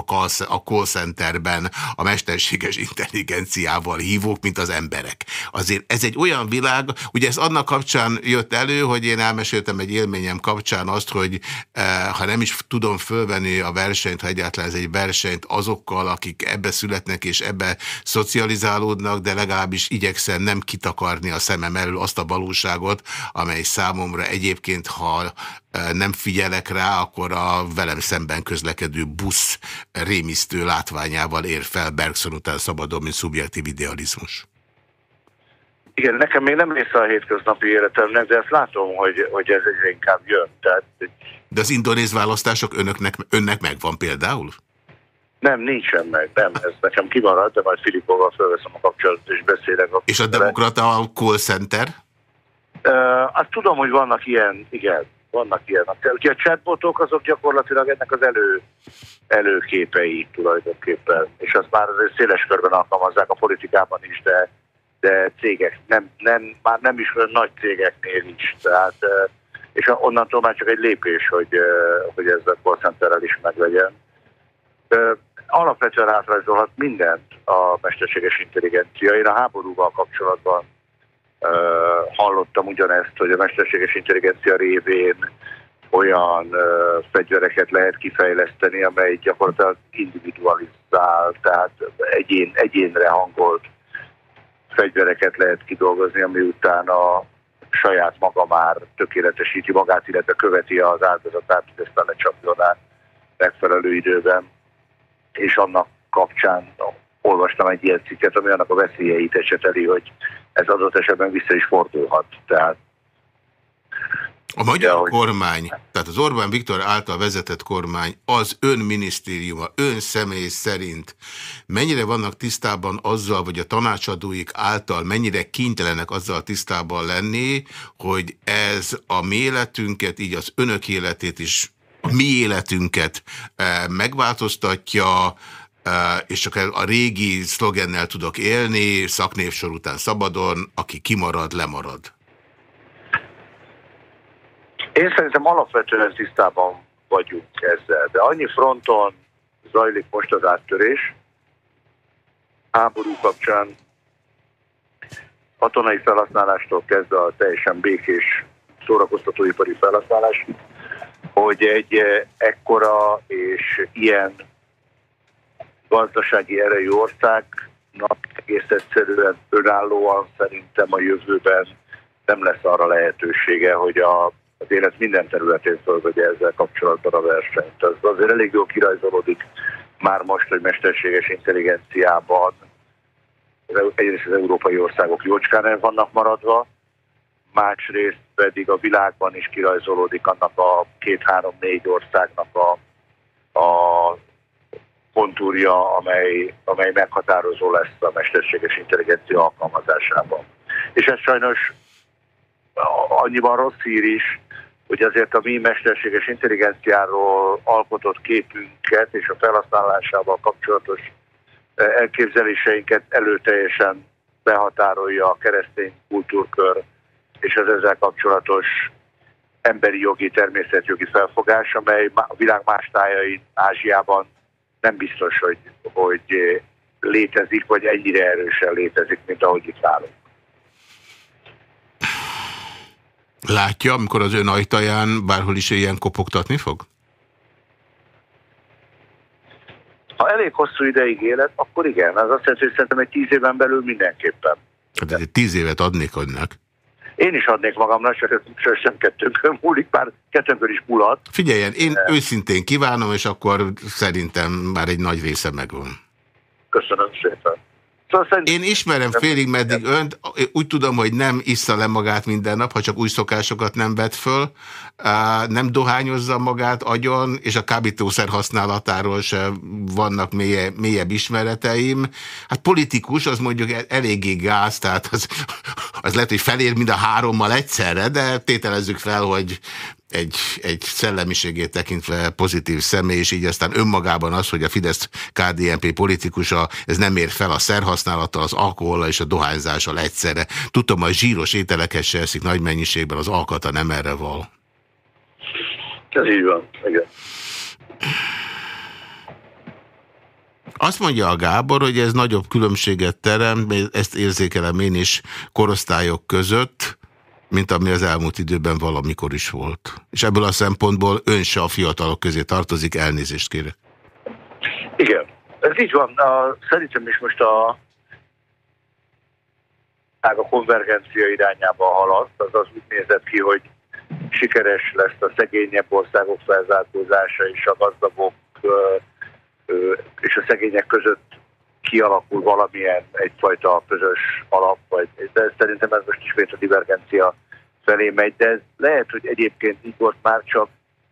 a call centerben mértékben a mesterséges intelligenciával hívók, mint az emberek. Azért ez egy olyan világ, ugye ez annak kapcsán jött elő, hogy én elmeséltem egy élményem kapcsán azt, hogy eh, ha nem is tudom fölvenni a versenyt, ha egyáltalán ez egy versenyt azokkal, akik ebbe születnek és ebbe szocializálódnak, de legalábbis igyekszem nem kitakarni a szemem elől azt a valóságot, amely számomra egyébként, ha nem figyelek rá, akkor a velem szemben közlekedő busz rémisztő látványával ér fel Bergson után szabadon, mint szubjektív idealizmus. Igen, nekem még nem része a hétköznapi életemnek, de ezt látom, hogy, hogy ez egyre inkább jön. Tehát... De az indonéz választások önöknek, önnek megvan például? Nem, nincsen meg, nem. Ez nekem kimaradt, de majd Filipóval felveszem a kapcsolatot és beszélek. A és a demokrata call center? Uh, azt tudom, hogy vannak ilyen, igen, vannak ilyenek. Ugye a chatbotok azok gyakorlatilag ennek az elő, előképei tulajdonképpen, és azt már széles körben alkalmazzák a politikában is, de, de cégek, nem, nem, már nem is olyan nagy cégeknél is. Tehát, és onnantól már csak egy lépés, hogy, hogy ez a call centerrel is meglegyen. Alapvetően átrajzolhat mindent a mesterséges intelligencia. Én a háborúval kapcsolatban hallottam ugyanezt, hogy a mesterséges intelligencia révén olyan uh, fegyvereket lehet kifejleszteni, amely gyakorlatilag individualizál, tehát egyén, egyénre hangolt fegyvereket lehet kidolgozni, ami után a saját maga már tökéletesíti magát, illetve követi az áldozatát, hogy aztán lecsapjon át megfelelő időben, és annak kapcsán olvastam egy ilyen cikket, ami annak a veszélyeit eseteli, hogy ez adott esetben vissza is fordulhat. Tehát a magyar ja, kormány, tehát az Orbán Viktor által vezetett kormány, az ön minisztériuma, ön személy szerint mennyire vannak tisztában azzal, vagy a tanácsadóik által mennyire kénytelenek azzal tisztában lenni, hogy ez a mi életünket, így az önök életét is, a mi életünket eh, megváltoztatja, és csak a régi szlogennel tudok élni, szaknévsor után szabadon, aki kimarad, lemarad. Én szerintem alapvetően tisztában vagyunk ezzel, de annyi fronton zajlik most az áttörés, háború kapcsán, katonai felhasználástól kezdve a teljesen békés szórakoztatóipari felhasználás, hogy egy eh, ekkora és ilyen gazdasági erejű országnak egész egyszerűen önállóan szerintem a jövőben nem lesz arra lehetősége, hogy a az élet minden területén fölvegye ezzel kapcsolatban a versenyt. Az azért elég jól kirajzolódik már most, hogy mesterséges intelligenciában egyrészt az európai országok jócskán el vannak maradva, másrészt pedig a világban is kirajzolódik annak a két-három-négy országnak a, a kontúrja, amely, amely meghatározó lesz a mesterséges intelligencia alkalmazásában. És ez sajnos annyiban rossz hír is, hogy azért a mi mesterséges intelligenciáról alkotott képünket és a felhasználásával kapcsolatos e, elképzeléseinket előteljesen behatárolja a keresztény kultúrkör és az ezzel kapcsolatos emberi jogi, természetjogi felfogás, amely a világ más tájain, Ázsiában nem biztos, hogy, hogy létezik, vagy ennyire erősen létezik, mint ahogy itt nálunk. Látja, amikor az ön ajtaján bárhol is ilyen kopogtatni fog? Ha elég hosszú ideig élet, akkor igen. Az azt jelenti, hogy szerintem egy tíz éven belül mindenképpen. Hát egy tíz évet adnék önnek. Én is adnék magamnak, csak sem kettőnkön múlik, bár kettőnkön is múlhat. Figyeljen, én De... őszintén kívánom, és akkor szerintem már egy nagy része megvan. Köszönöm szépen. Szóval Én ismerem félig meddig önt, úgy tudom, hogy nem issza le magát minden nap, ha csak új szokásokat nem vet föl, nem dohányozza magát agyon, és a kábítószer használatáról se vannak mélye, mélyebb ismereteim. Hát politikus, az mondjuk eléggé gáz, tehát az, az lehet, hogy felér mind a hárommal egyszerre, de tételezzük fel, hogy egy, egy szellemiségét tekintve pozitív személy, és így aztán önmagában az, hogy a Fidesz KDNP politikusa, ez nem ér fel a szerhasználattal, az alkohollal és a dohányzással egyszerre. Tudom, hogy zsíros ételeket se eszik nagy mennyiségben, az alkata nem erre val. Ez így van, igen. Azt mondja a Gábor, hogy ez nagyobb különbséget terem, ezt érzékelem én is korosztályok között, mint ami az elmúlt időben valamikor is volt. És ebből a szempontból ön se a fiatalok közé tartozik, elnézést kérek. Igen, ez így van. A, szerintem is most a a konvergencia irányába haladt, az az úgy nézett ki, hogy sikeres lesz a szegényebb országok felzárkózása és a gazdagok és a szegények között kialakul valamilyen egyfajta közös alap, vagy, de szerintem ez most ismét a divergencia felé megy, de ez lehet, hogy egyébként így volt már csak,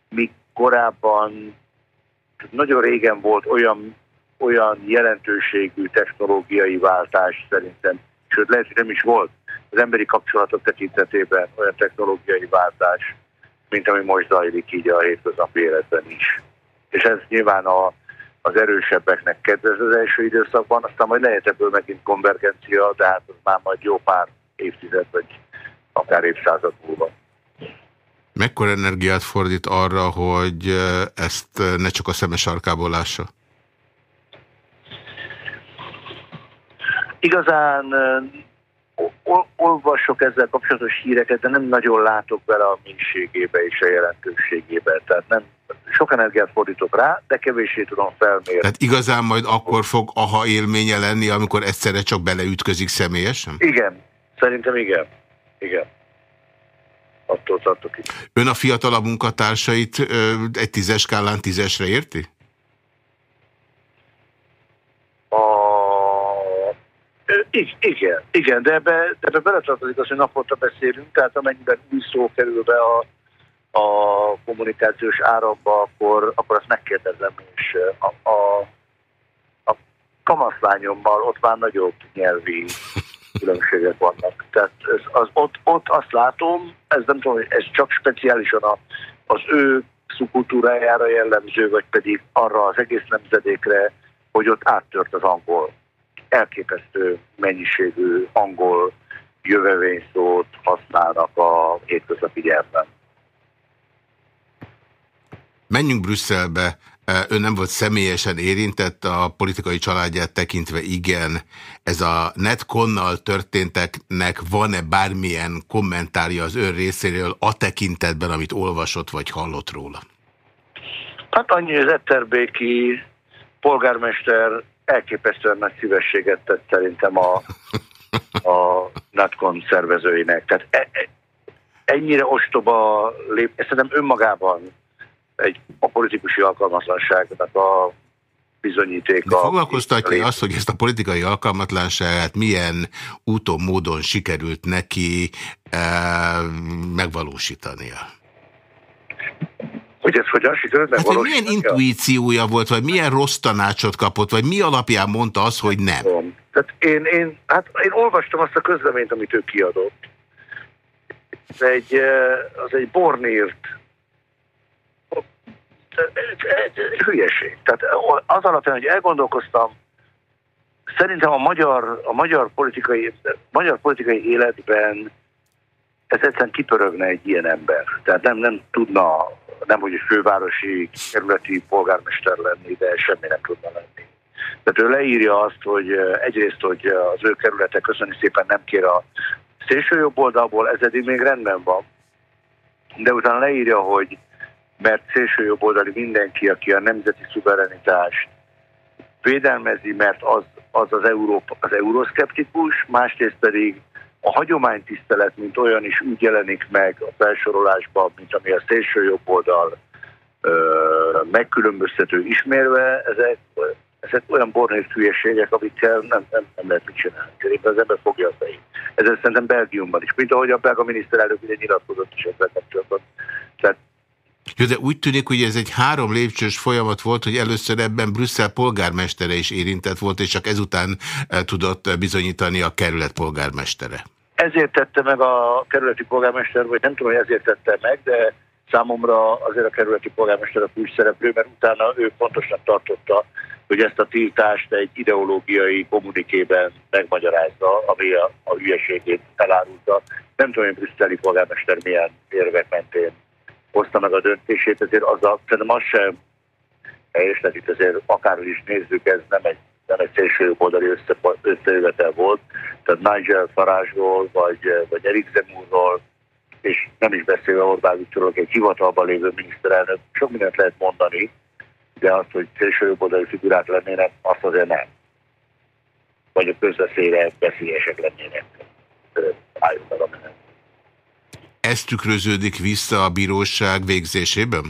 míg korábban nagyon régen volt olyan, olyan jelentőségű technológiai váltás szerintem, sőt lehet, hogy nem is volt az emberi kapcsolatok tekintetében olyan technológiai váltás, mint ami most zajlik így a hétköznapi életben is. És ez nyilván a az erősebbeknek kedvez az első időszakban, aztán majd lehet ebből megint konvergencia, de hát az már majd jó pár évtized, vagy akár évszázad múlva. Mekkora energiát fordít arra, hogy ezt ne csak a szemes arkából lássa? Igazán olvasok ezzel kapcsolatos híreket, de nem nagyon látok bele a mélységébe és a jelentőségébe. Tehát nem, sok energiát fordítok rá, de kevéssé tudom felmérni. Tehát igazán majd akkor fog aha élménye lenni, amikor egyszerre csak beleütközik személyesen? Igen, szerintem igen. Igen. attól tartok itt. Ön a fiatalabb munkatársait egy tízes skálán tízesre érti? A... Igen, igen, de ebbe, de ebbe beletartozik az, hogy naponta beszélünk, tehát amennyiben új szó kerül be a, a kommunikációs áramba, akkor, akkor azt megkérdezem, és a, a, a kamaszlányommal ott már nagyobb nyelvi <laughs> különbségek vannak. Tehát ez, az, ott, ott azt látom, ez nem tudom, ez csak speciálisan a, az ő szubkultúrájára jellemző, vagy pedig arra az egész nemzedékre, hogy ott áttört az angol. Elképesztő mennyiségű angol jövevényszót használnak a hétköznapi nyelvben. Menjünk Brüsszelbe. Ön nem volt személyesen érintett, a politikai családját tekintve igen. Ez a Netkonnal történteknek van-e bármilyen kommentárja az ön részéről a tekintetben, amit olvasott vagy hallott róla? Hát annyi, az Etterbéki polgármester elképesztően nagy szívességet tett szerintem a, a Netkon szervezőinek. Tehát e, e, ennyire ostoba lép, szerintem önmagában egy a politikusi alkalmatlanságnak a bizonyítéka. De foglalkoztatja azt, hogy ezt a politikai alkalmatlanságát milyen úton, módon sikerült neki e, megvalósítania? Hogy ez hogyan sikerült hát, hogy milyen intuíciója volt, vagy milyen rossz tanácsot kapott, vagy mi alapján mondta azt, hogy nem? Tehát én, én, hát én olvastam azt a közleményt, amit ő kiadott. Ez egy, eh, az egy bornírt hülyeség. Tehát az alapján, hogy elgondolkoztam, szerintem a magyar, a magyar, politikai, magyar politikai életben ez egyszerűen kipörögne egy ilyen ember. Tehát nem, nem tudna, nem hogy fővárosi kerületi polgármester lenni, de semmi nem tudna lenni. Tehát ő leírja azt, hogy egyrészt, hogy az ő kerülete köszöni szépen nem kér a szélső jobb oldalból, ez eddig még rendben van. De utána leírja, hogy mert szélsőjobboldali mindenki, aki a nemzeti szuverenitást védelmezi, mert az az, az, Európa, az euroszkeptikus, másrészt pedig a hagyománytisztelet, mint olyan is úgy jelenik meg a felsorolásban, mint ami a szélső jobboldal megkülönböztető ismérve, ezek, ezek olyan bornét hülyeségek, amikkel nem, nem, nem lehet mit csinálni. Szerintem az ember fogja a fejét. Ez szerintem Belgiumban is, mint ahogy a belga miniszterelnök ugye nyilatkozott is ezzel kapcsolatban. Tehát jó, de úgy tűnik, hogy ez egy három lépcsős folyamat volt, hogy először ebben Brüsszel polgármestere is érintett volt, és csak ezután eh, tudott bizonyítani a kerület polgármestere. Ezért tette meg a kerületi polgármester, vagy nem tudom, hogy ezért tette meg, de számomra azért a kerületi polgármester a kulcs szereplő, mert utána ő fontosnak tartotta, hogy ezt a tiltást egy ideológiai kommunikében megmagyarázza, ami a, a hülyeségét elárulta. Nem tudom, hogy brüsszeli polgármester milyen érvek mentén hozta meg a döntését, ezért az a, szerintem az sem helyes, tehát itt azért akárhogy is nézzük, ez nem egy, egy szélső oldali össze, összejövetel volt, tehát Nigel Farage-ról, vagy, vagy Erik Zemurról, és nem is beszélve Orbán Viktorról, egy hivatalban lévő miniszterelnök, sok mindent lehet mondani, de azt, hogy szélső oldali figurák lennének, azt azért nem. Vagy a közbeszélre veszélyesek lennének. Álljunk meg a menet. Ez tükröződik vissza a bíróság végzésében?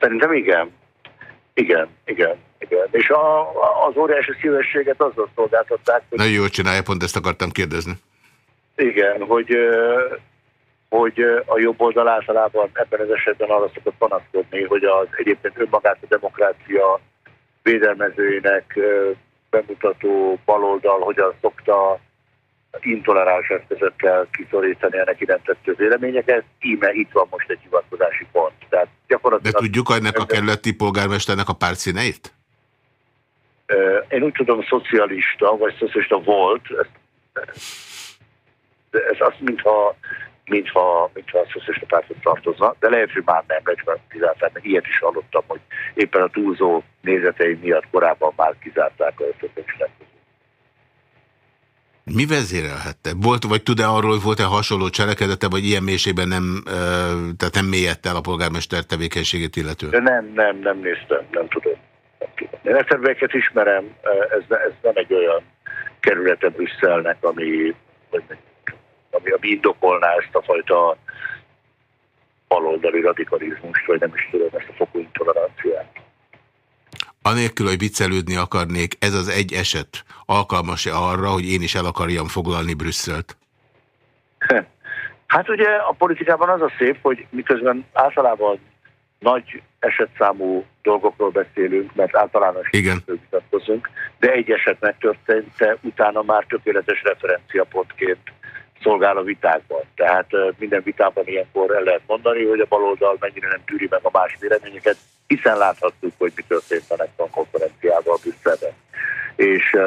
Szerintem. Igen, igen, igen. És a, az óriási szívességet azzal szolgáltatták. Hogy... Nagyon jól csinálja, pont ezt akartam kérdezni. Igen, hogy, hogy a jobb oldal általában ebben az esetben arra szokott panaszkodni, hogy az egyébként önmagát a demokrácia védelmezőinek bemutató baloldal hogyan szokta intoleráns eszközökkel kiszorítani a neki nem tettő véleményeket, íme itt van most egy hivatkozási pont. Tehát gyakorlatilag... De tudjuk ennek a kerületi polgármesternek a pártszíneit? Én úgy tudom, szocialista, vagy szocialista volt, ez, ez az, mintha mintha, mintha a szocialista pártot tartozna, de lehet, hogy már nem, kizárták, meg ilyet is hallottam, hogy éppen a túlzó nézetei miatt korábban már kizárták a szocialista mi vezérelhette? Volt, vagy tud-e arról, hogy volt-e hasonló cselekedete, vagy ilyen mélységben nem, tehát nem mélyedt el a polgármester tevékenységét illetően? De nem, nem, nem néztem, nem tudom. Ezt ismerem, ez, ez nem egy olyan kerülete Brüsszelnek, ami, ami, ami indokolná ezt a fajta baloldali radikalizmust, vagy nem is tudom, ezt a fokú intoleranciát. Anélkül, hogy viccelődni akarnék, ez az egy eset alkalmas-e arra, hogy én is el akarjam foglalni Brüsszelt? Hát ugye a politikában az a szép, hogy miközben általában nagy esetszámú dolgokról beszélünk, mert általános vitatkozunk, de egy eset megtörtént, utána már tökéletes referenciapontként szolgál a vitákban. Tehát minden vitában ilyenkor el lehet mondani, hogy a baloldal mennyire nem tűri meg a más véleményeket, hiszen láthattuk, hogy mi történt a Nekton konferenciával Brüsszelben. És e,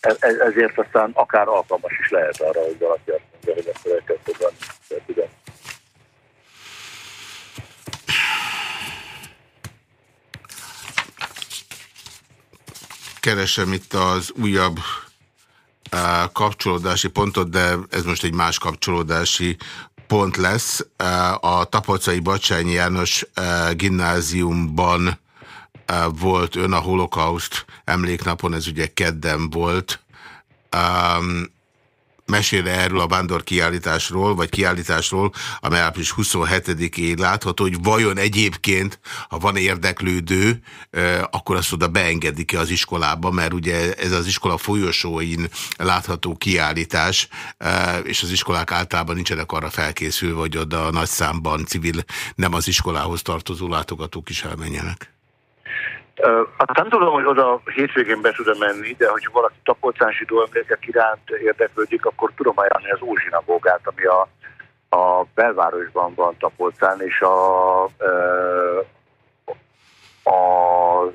e, ezért aztán akár alkalmas is lehet arra, hogy valaki azt mondja, hogy ezt el kell fogadni. Keresem itt az újabb kapcsolódási pontot, de ez most egy más kapcsolódási pont lesz. A Tapolcai Bacsányi János gimnáziumban volt ön a holokauszt emléknapon, ez ugye kedden volt mesél erről a vándor kiállításról, vagy kiállításról, amely április 27-én látható, hogy vajon egyébként, ha van érdeklődő, akkor azt oda beengedik-e az iskolába, mert ugye ez az iskola folyosóin látható kiállítás, és az iskolák általában nincsenek arra felkészülve, hogy oda nagy számban civil, nem az iskolához tartozó látogatók is elmenjenek. Hát nem tudom, hogy oda hétvégén be tudom menni, de hogyha valaki tapolcán zsidó emlékek iránt érdeklődik, akkor tudom ajánlani az Ózsinagógát, ami a, a belvárosban van Tapolcán, és a, a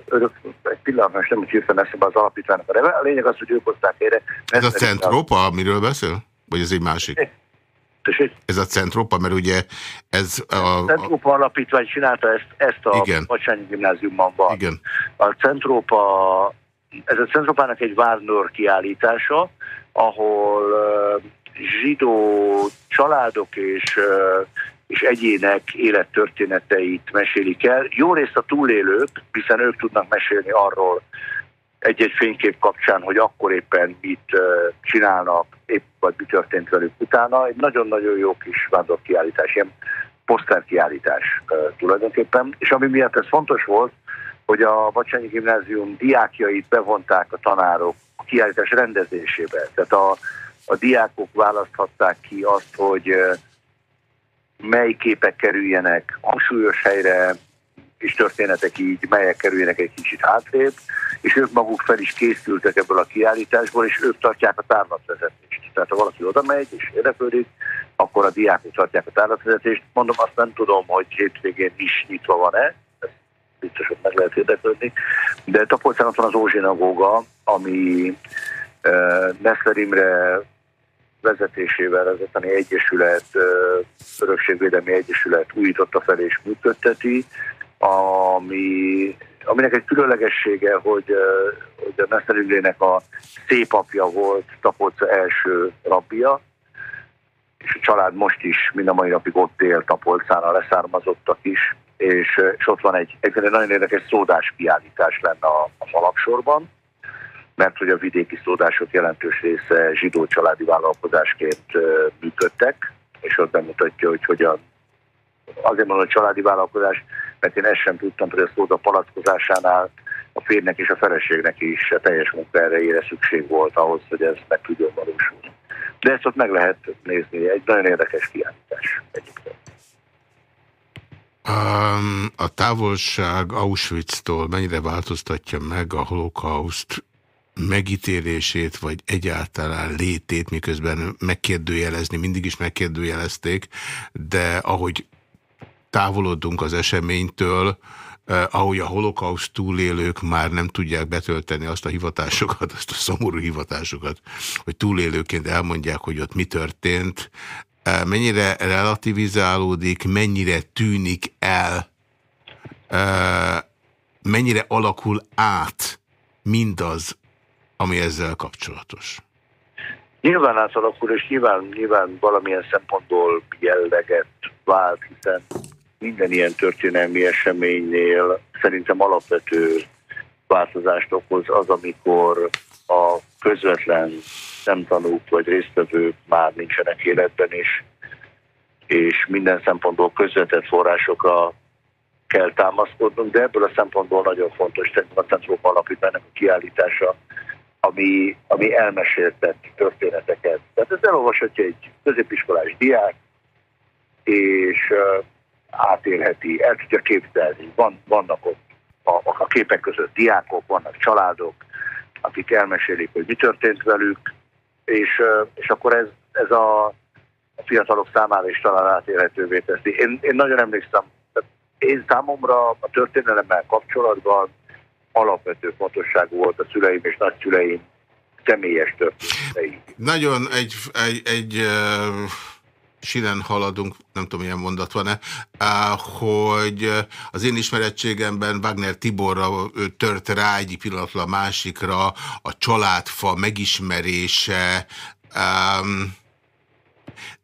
örök, egy pillanat, most nem úgy hirtelen eszembe az alapítványnak a neve. A lényeg az, hogy ők hozták ére. Ez a Centrópa, amiről beszél? Vagy ez egy másik? Tessék? Ez a Centrópa, mert ugye ez a... A Centrópa alapítvány csinálta ezt, ezt a Igen. Bacsányi gimnáziumban van. Igen. A Centrópa, ez a Centrópának egy Várnőr kiállítása, ahol zsidó családok és, és egyének élettörténeteit mesélik el. Jó részt a túlélők, hiszen ők tudnak mesélni arról, egy-egy fénykép kapcsán, hogy akkor éppen mit csinálnak, épp vagy mi történt velük utána. Egy nagyon-nagyon jó kis vándorkiállítás, ilyen poszterkiállítás tulajdonképpen. És ami miatt ez fontos volt, hogy a Bacsányi Gimnázium diákjait bevonták a tanárok a kiállítás rendezésébe. Tehát a, a diákok választhatták ki azt, hogy mely képek kerüljenek hangsúlyos helyre, és történetek így, melyek kerüljenek egy kicsit hátrébb, és ők maguk fel is készültek ebből a kiállításból, és ők tartják a tárlatvezetést. Tehát ha valaki oda megy és érdeklődik, akkor a diákok tartják a tárlatvezetést. Mondom, azt nem tudom, hogy hétvégén is nyitva van-e, biztos, hogy meg lehet érdeklődni, de Tapolcán ott van az Ózsinagóga, ami uh, Neszler vezetésével az Etani Egyesület, Örökségvédelmi Egyesület újította fel és működteti, ami, aminek egy különlegessége, hogy, hogy a Meszterülének a szép apja volt Tapolca első rabbia, és a család most is mind a mai napig ott él Tapolcán, a leszármazottak is, és, és ott van egy, egy nagyon érdekes szódás kiállítás lenne a, a falaksorban, mert hogy a vidéki szódások jelentős része zsidó családi vállalkozásként működtek, és ott bemutatja, hogy hogyan. Azért mondom, hogy családi vállalkozás, mert én ezt sem tudtam, hogy a szóda palackozásánál a férnek és a feleségnek is a teljes munkaerejére szükség volt ahhoz, hogy ez meg tudjon valósulni. De ezt ott meg lehet nézni, egy nagyon érdekes kiállítás egyébként. A távolság Auschwitz-tól mennyire változtatja meg a holokauszt megítélését, vagy egyáltalán létét, miközben megkérdőjelezni, mindig is megkérdőjelezték, de ahogy távolodunk az eseménytől, eh, ahogy a holokauszt túlélők már nem tudják betölteni azt a hivatásokat, azt a szomorú hivatásokat, hogy túlélőként elmondják, hogy ott mi történt, eh, mennyire relativizálódik, mennyire tűnik el, eh, mennyire alakul át mindaz, ami ezzel kapcsolatos? Nyilván átalakul, és nyilván, nyilván valamilyen szempontból jelleget vált, hiszen minden ilyen történelmi eseménynél szerintem alapvető változást okoz az, amikor a közvetlen szemtanúk vagy résztvevők már nincsenek életben, és, és minden szempontból közvetett forrásokra kell támaszkodnunk, de ebből a szempontból nagyon fontos a Centrum Alapítványnak a kiállítása, ami, ami elmeséltett történeteket. Tehát ez elolvashatja egy középiskolás diák, és átélheti, el tudja képzelni. Van, vannak ott a, a képek között diákok, vannak családok, akik elmesélik, hogy mi történt velük, és, és akkor ez, ez a, a fiatalok számára is talán átélhetővé teszi. Én, én nagyon emlékszem, én számomra a történelemmel kapcsolatban alapvető fontosságú volt a szüleim és nagyszüleim személyes történetei. Nagyon egy, egy, egy silen haladunk, nem tudom, milyen mondat van-e, hogy az én ismerettségemben Wagner Tiborra tört rá egy pillanatla a másikra a családfa megismerése.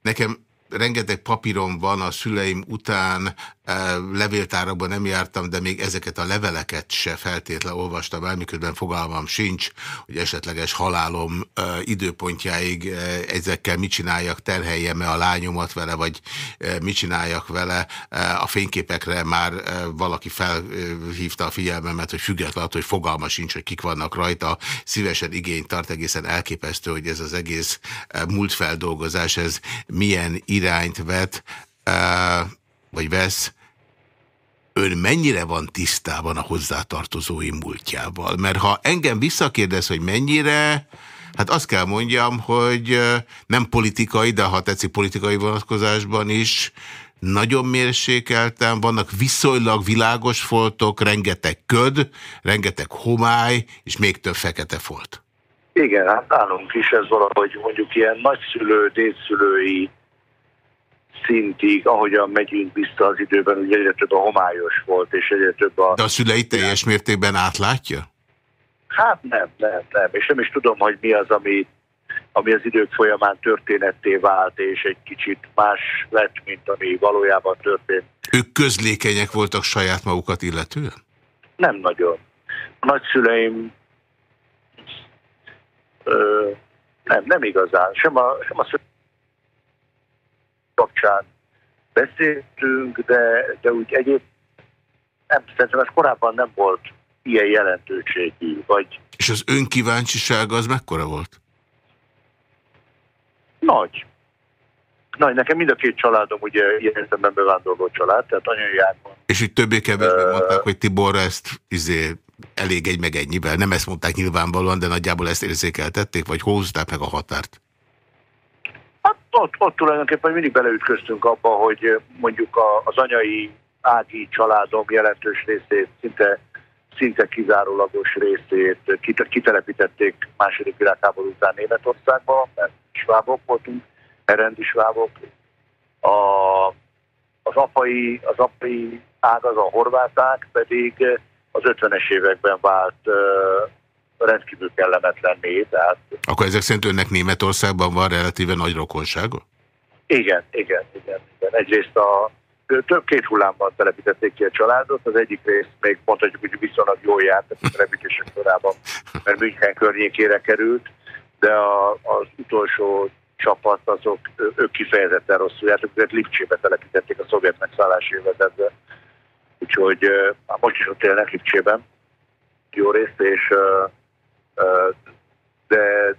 Nekem rengeteg papírom van a szüleim után, e, levéltárakban nem jártam, de még ezeket a leveleket se feltétlenül olvastam el, miközben fogalmam sincs, hogy esetleges halálom e, időpontjáig e, ezekkel mit csináljak, terheljem-e a lányomat vele, vagy mit csináljak vele. A fényképekre már valaki felhívta a figyelmemet, hogy függetlenül, hogy fogalma sincs, hogy kik vannak rajta. Szívesen igényt tart egészen elképesztő, hogy ez az egész múltfeldolgozás, ez milyen irányt vet, vagy vesz, ön mennyire van tisztában a hozzátartozói múltjával? Mert ha engem visszakérdez, hogy mennyire, hát azt kell mondjam, hogy nem politikai, de ha tetszik politikai vonatkozásban is, nagyon mérsékeltem, vannak viszonylag világos foltok, rengeteg köd, rengeteg homály, és még több fekete folt. Igen, hát nálunk is ez valahogy mondjuk ilyen nagyszülő, dédszülői szintig, ahogyan megyünk vissza az időben, ugye egyre több a homályos volt, és egyre több a... De a szülei teljes mértékben átlátja? Hát nem, nem, nem. És nem is tudom, hogy mi az, ami, ami az idők folyamán történetté vált, és egy kicsit más lett, mint ami valójában történt. Ők közlékenyek voltak saját magukat illetően? Nem nagyon. A nagyszüleim ö, nem, nem igazán. Sem a, sem a kapcsán beszéltünk, de, de úgy egyéb nem, szerintem ez korábban nem volt ilyen jelentőségű. Vagy... És az önkíváncsiság az mekkora volt? Nagy. Nagy, nekem mind a két családom ugye ilyen értelemben bevándorló család, tehát anyai ágon. És így többé-kevésbé uh, mondták, hogy Tibor ezt izé, elég egy meg ennyivel. Nem ezt mondták nyilvánvalóan, de nagyjából ezt érzékeltették, vagy hozták meg a határt? Ott, ott tulajdonképpen mindig beleütköztünk abba, hogy mondjuk az anyai ági családom jelentős részét, szinte, szinte kizárólagos részét kitelepítették második világháború után Németországba, mert svábok voltunk, erendi svábok. A, az apai, az apai ág, az a horváták pedig az 50-es években vált rendkívül kellemetlenné. Tehát... Akkor ezek szerint önnek Németországban van relatíve nagy rokonsága? Igen, igen, igen. igen. Egyrészt a több két hullámban telepítették ki a családot, az egyik rész még mondhatjuk, hogy viszonylag jól járt a telepítések sorában, mert München környékére került, de a, az utolsó csapat, azok, ők kifejezetten rosszul jártak, őket Lipcsébe telepítették a szovjet megszállási övezetbe. Úgyhogy most is ott élnek Lipcsében jó részt, és de,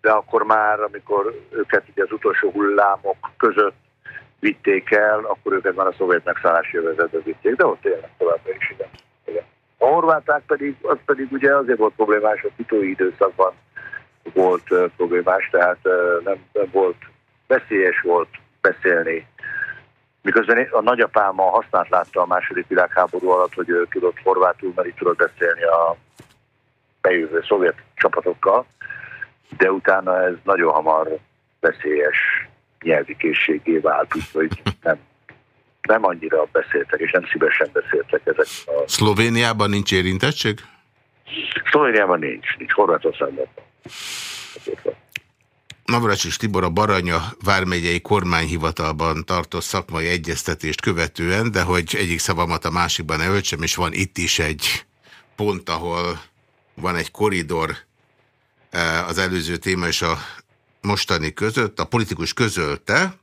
de akkor már, amikor őket ugye az utolsó hullámok között vitték el, akkor őket már a szovjet megszállási övezetbe vitték, de ott élnek továbbra is, igen. igen. A horváták pedig, az pedig ugye azért volt problémás, a titói időszakban volt uh, problémás, tehát nem, nem volt, veszélyes volt beszélni. Miközben a nagyapám a hasznát látta a második világháború alatt, hogy ő tudott horvátul, mert így tudott beszélni a bejövő szovjet csapatokkal, de utána ez nagyon hamar veszélyes nyelvi készségé vált, úgyhogy nem, nem annyira beszéltek, és nem szívesen beszéltek ezek a... Szlovéniában nincs érintettség? Szlovéniában nincs, nincs Horvátországban. Navracsis Tibor a Baranya vármegyei kormányhivatalban tartott szakmai egyeztetést követően, de hogy egyik szavamat a másikban ne öltsem, és van itt is egy pont, ahol van egy koridor az előző téma és a mostani között. A politikus közölte,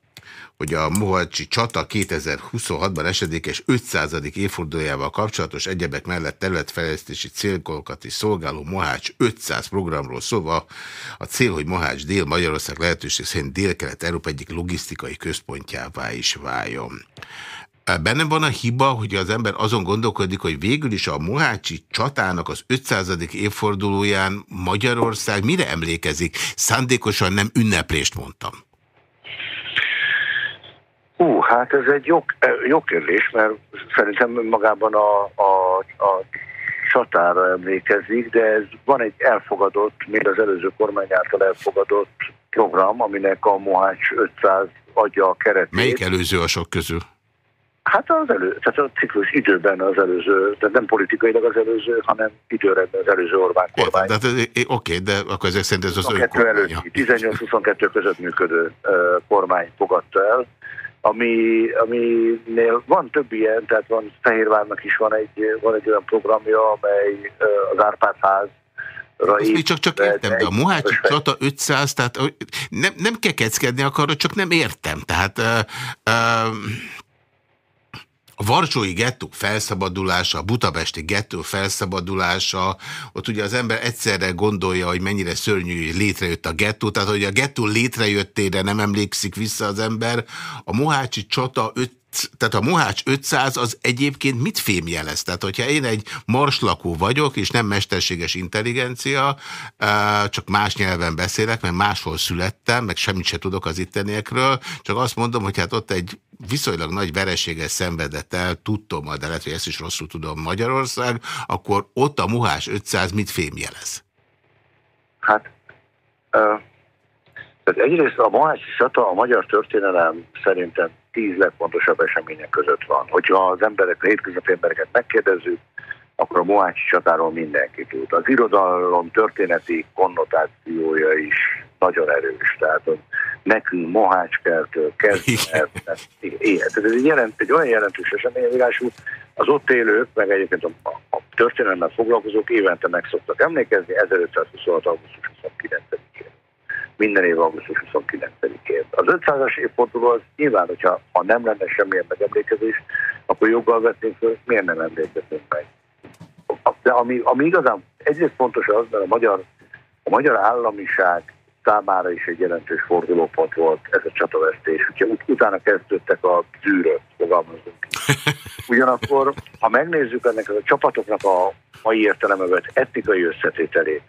hogy a Mohalcsi csata 2026-ban esedékes 500. évfordulójával kapcsolatos egyebek mellett területfejlesztési célkolkat is szolgáló Mohács 500 programról szóval a cél, hogy Mohács Dél-Magyarország lehetőség szerint Dél-Kelet-Európa egyik logisztikai központjává is váljon. Bennem van a hiba, hogy az ember azon gondolkodik, hogy végül is a Mohácsi csatának az 500. évfordulóján Magyarország mire emlékezik? Szándékosan nem ünneplést mondtam. Hú, hát ez egy jó, jó kérdés, mert szerintem magában a, a, a csatára emlékezik, de ez van egy elfogadott, még az előző kormány által elfogadott program, aminek a Mohács 500 adja a keretét. Melyik előző a sok közül? Hát az elő, tehát a ciklus időben az előző, tehát nem politikailag az előző, hanem időrendben az előző Orbán kormány. De, de, oké, de akkor ezek szerint ez az ön 18-22 között működő uh, kormány fogadta el, ami, aminél van több ilyen, tehát van Fehérvárnak is van egy, van egy olyan programja, amely az Árpád ház azt még csak, csak értem, de a Mohácsi csata 500, tehát nem, nem kekeckedni akarod, csak nem értem. Tehát uh, uh, a Varsói gettó felszabadulása, a Budapesti gettó felszabadulása, ott ugye az ember egyszerre gondolja, hogy mennyire szörnyű, hogy létrejött a gettó, tehát hogy a gettó létrejöttére nem emlékszik vissza az ember. A Mohácsi csata 5 tehát a Mohács 500 az egyébként mit fémjelez? Tehát, hogyha én egy marslakó vagyok, és nem mesterséges intelligencia, csak más nyelven beszélek, mert máshol születtem, meg semmit se tudok az itteniekről, csak azt mondom, hogy hát ott egy viszonylag nagy vereséget szenvedett el, tudtom, de lehet, hogy ezt is rosszul tudom Magyarország, akkor ott a Mohács 500 mit fémjelez? Hát, uh, tehát egyrészt a Mohácsi csata a magyar történelem szerintem tíz legfontosabb események között van. Hogyha az emberek, a hétköznapi embereket megkérdezzük, akkor a Mohácsi csatáról mindenki tud. Az irodalom történeti konnotációja is nagyon erős. Tehát hogy nekünk Mohácskertől kezdve, ez egy, jelent, egy olyan jelentős esemény, az ott élők, meg egyébként a, a történelemmel foglalkozók évente meg szoktak emlékezni, 1526. augusztus 29-én minden év augusztus 29-én. Az 500-as évforduló az nyilván, hogyha ha nem lenne semmilyen megemlékezés, akkor joggal vetnénk föl, miért nem emlékezünk meg. De ami, ami igazán egyrészt fontos az, mert a magyar, a magyar államiság számára is egy jelentős fordulópont volt ez a csatavesztés. Ugye ut utána kezdődtek a zűrök, fogalmazunk. <laughs> Ugyanakkor, ha megnézzük ennek a csapatoknak a mai értelemben etnikai összetételét,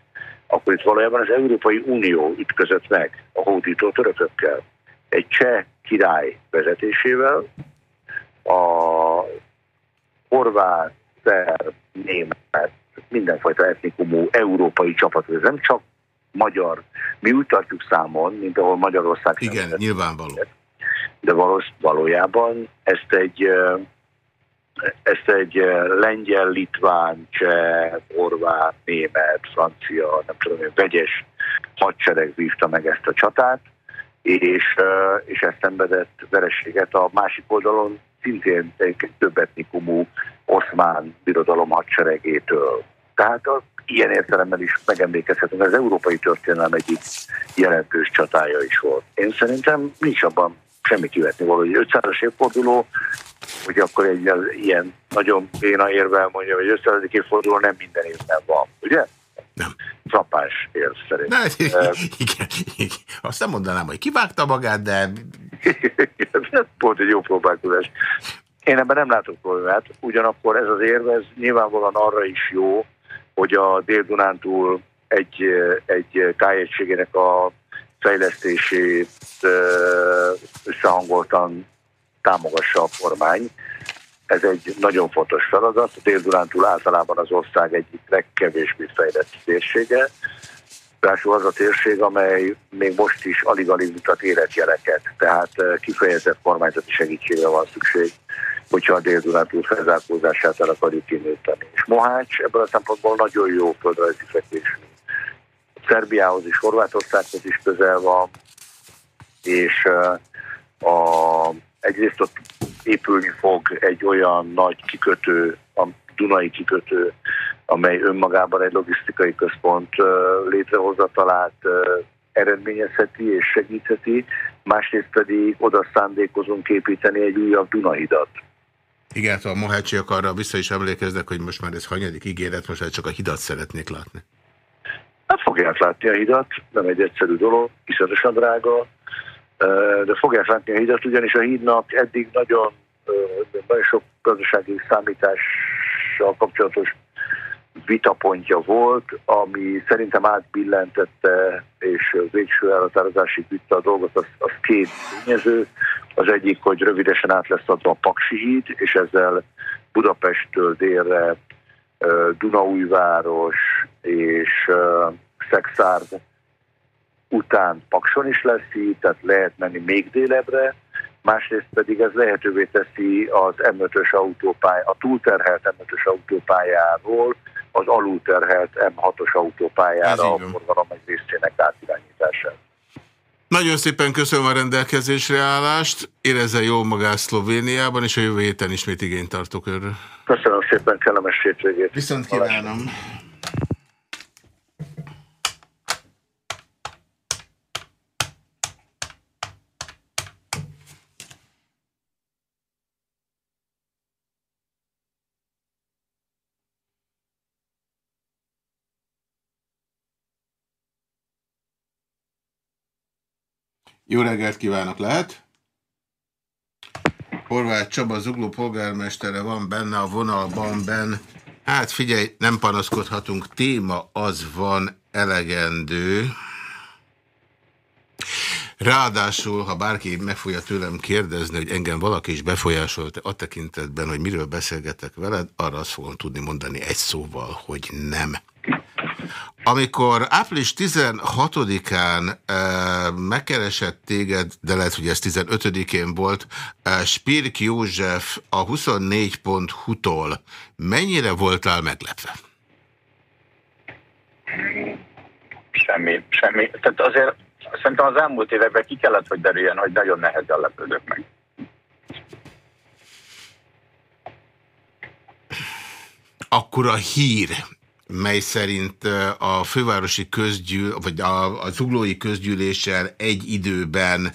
akkor itt valójában az Európai Unió ütközött meg a hódító törökökkel. Egy cseh király vezetésével, a horvát, szerb, német, mindenfajta etnikumú európai csapat, ez nem csak magyar. Mi úgy tartjuk számon, mint ahol Magyarország... Igen, nyilvánvaló. De valójában ezt egy ezt egy eh, lengyel, litván, cseh, horvát, német, francia, nem tudom én, vegyes hadsereg vívta meg ezt a csatát, és, eh, és ezt szenvedett vereséget a másik oldalon szintén egy több etnikumú oszmán birodalom hadseregétől. Tehát az ilyen értelemben is megemlékezhetünk, az európai történelem egyik jelentős csatája is volt. Én szerintem nincs abban semmi kivetni való, hogy 500-as évforduló hogy akkor egy ilyen nagyon béna érvel mondja, hogy 500. évforduló nem minden évben van, ugye? Nem. Csapás ér szerint. Ne, igen, igen. Azt nem mondanám, hogy kivágta magát, de... <laughs> Pont egy jó próbálkozás. Én ebben nem látok problémát, ugyanakkor ez az érv, ez nyilvánvalóan arra is jó, hogy a Dél-Dunántúl egy, egy tájegységének a fejlesztését összehangoltan támogassa a kormány. Ez egy nagyon fontos feladat. Dél-Dunántúl általában az ország egyik legkevésbé fejlett térsége. Rásul az a térség, amely még most is alig-alig mutat életjeleket, tehát eh, kifejezett kormányzati segítségre van szükség, hogyha a Dél-Dunántúl felzárkózását el akarjuk kinőteni. És Mohács ebből a szempontból nagyon jó földrajzi fekvésű. Szerbiához és Horvátországhoz is közel van, és eh, a Egyrészt ott épülni fog egy olyan nagy kikötő, a Dunai kikötő, amely önmagában egy logisztikai központ létrehozatalát eredményezheti és segítheti, másrészt pedig oda szándékozunk építeni egy újabb Dunahidat. Igen, hát a mohácsiak arra vissza is emlékeznek, hogy most már ez hanyadik ígéret, most már csak a hidat szeretnék látni. Hát fogják látni a hidat, nem egy egyszerű dolog, iszonyatosan drága, de fogják látni a hidat, ugyanis a hídnak eddig nagyon, nagyon sok gazdasági számítással kapcsolatos vitapontja volt, ami szerintem átbillentette és végső elhatározásig vitte a dolgot, az, az két tényező. Az egyik, hogy rövidesen át lesz adva a Paksi híd, és ezzel Budapesttől délre Dunaújváros és Szexárd után Pakson is lesz így, tehát lehet menni még délebre, másrészt pedig ez lehetővé teszi az M5-ös autópály, a túlterhelt M5-ös autópályáról az alulterhelt M6-os autópályára a forgalom egy részének átirányítását. Nagyon szépen köszönöm a rendelkezésre állást, érezze jó magát Szlovéniában, és a jövő héten ismét igényt tartok örre. Köszönöm szépen, kellemes hétvégét. Viszont kívánom. Jó reggelt kívánok, lehet? Horváth Csaba, Zugló polgármestere van benne a vonalban, ben. Hát figyelj, nem panaszkodhatunk, téma az van elegendő. Ráadásul, ha bárki meg fogja tőlem kérdezni, hogy engem valaki is befolyásolt a tekintetben, hogy miről beszélgetek veled, arra azt fogom tudni mondani egy szóval, hogy nem. Amikor április 16-án e, megkeresett téged, de lehet, hogy ez 15-én volt, e, Spirk József a 24.hu-tól, mennyire voltál meglepve? Semmi, semmi. Tehát azért szerintem az elmúlt években ki kellett, hogy derüljön, hogy nagyon nehezen lepődök meg. Akkor a hír, mely szerint a fővárosi közgyűl, vagy a, a zuglói közgyűléssel egy időben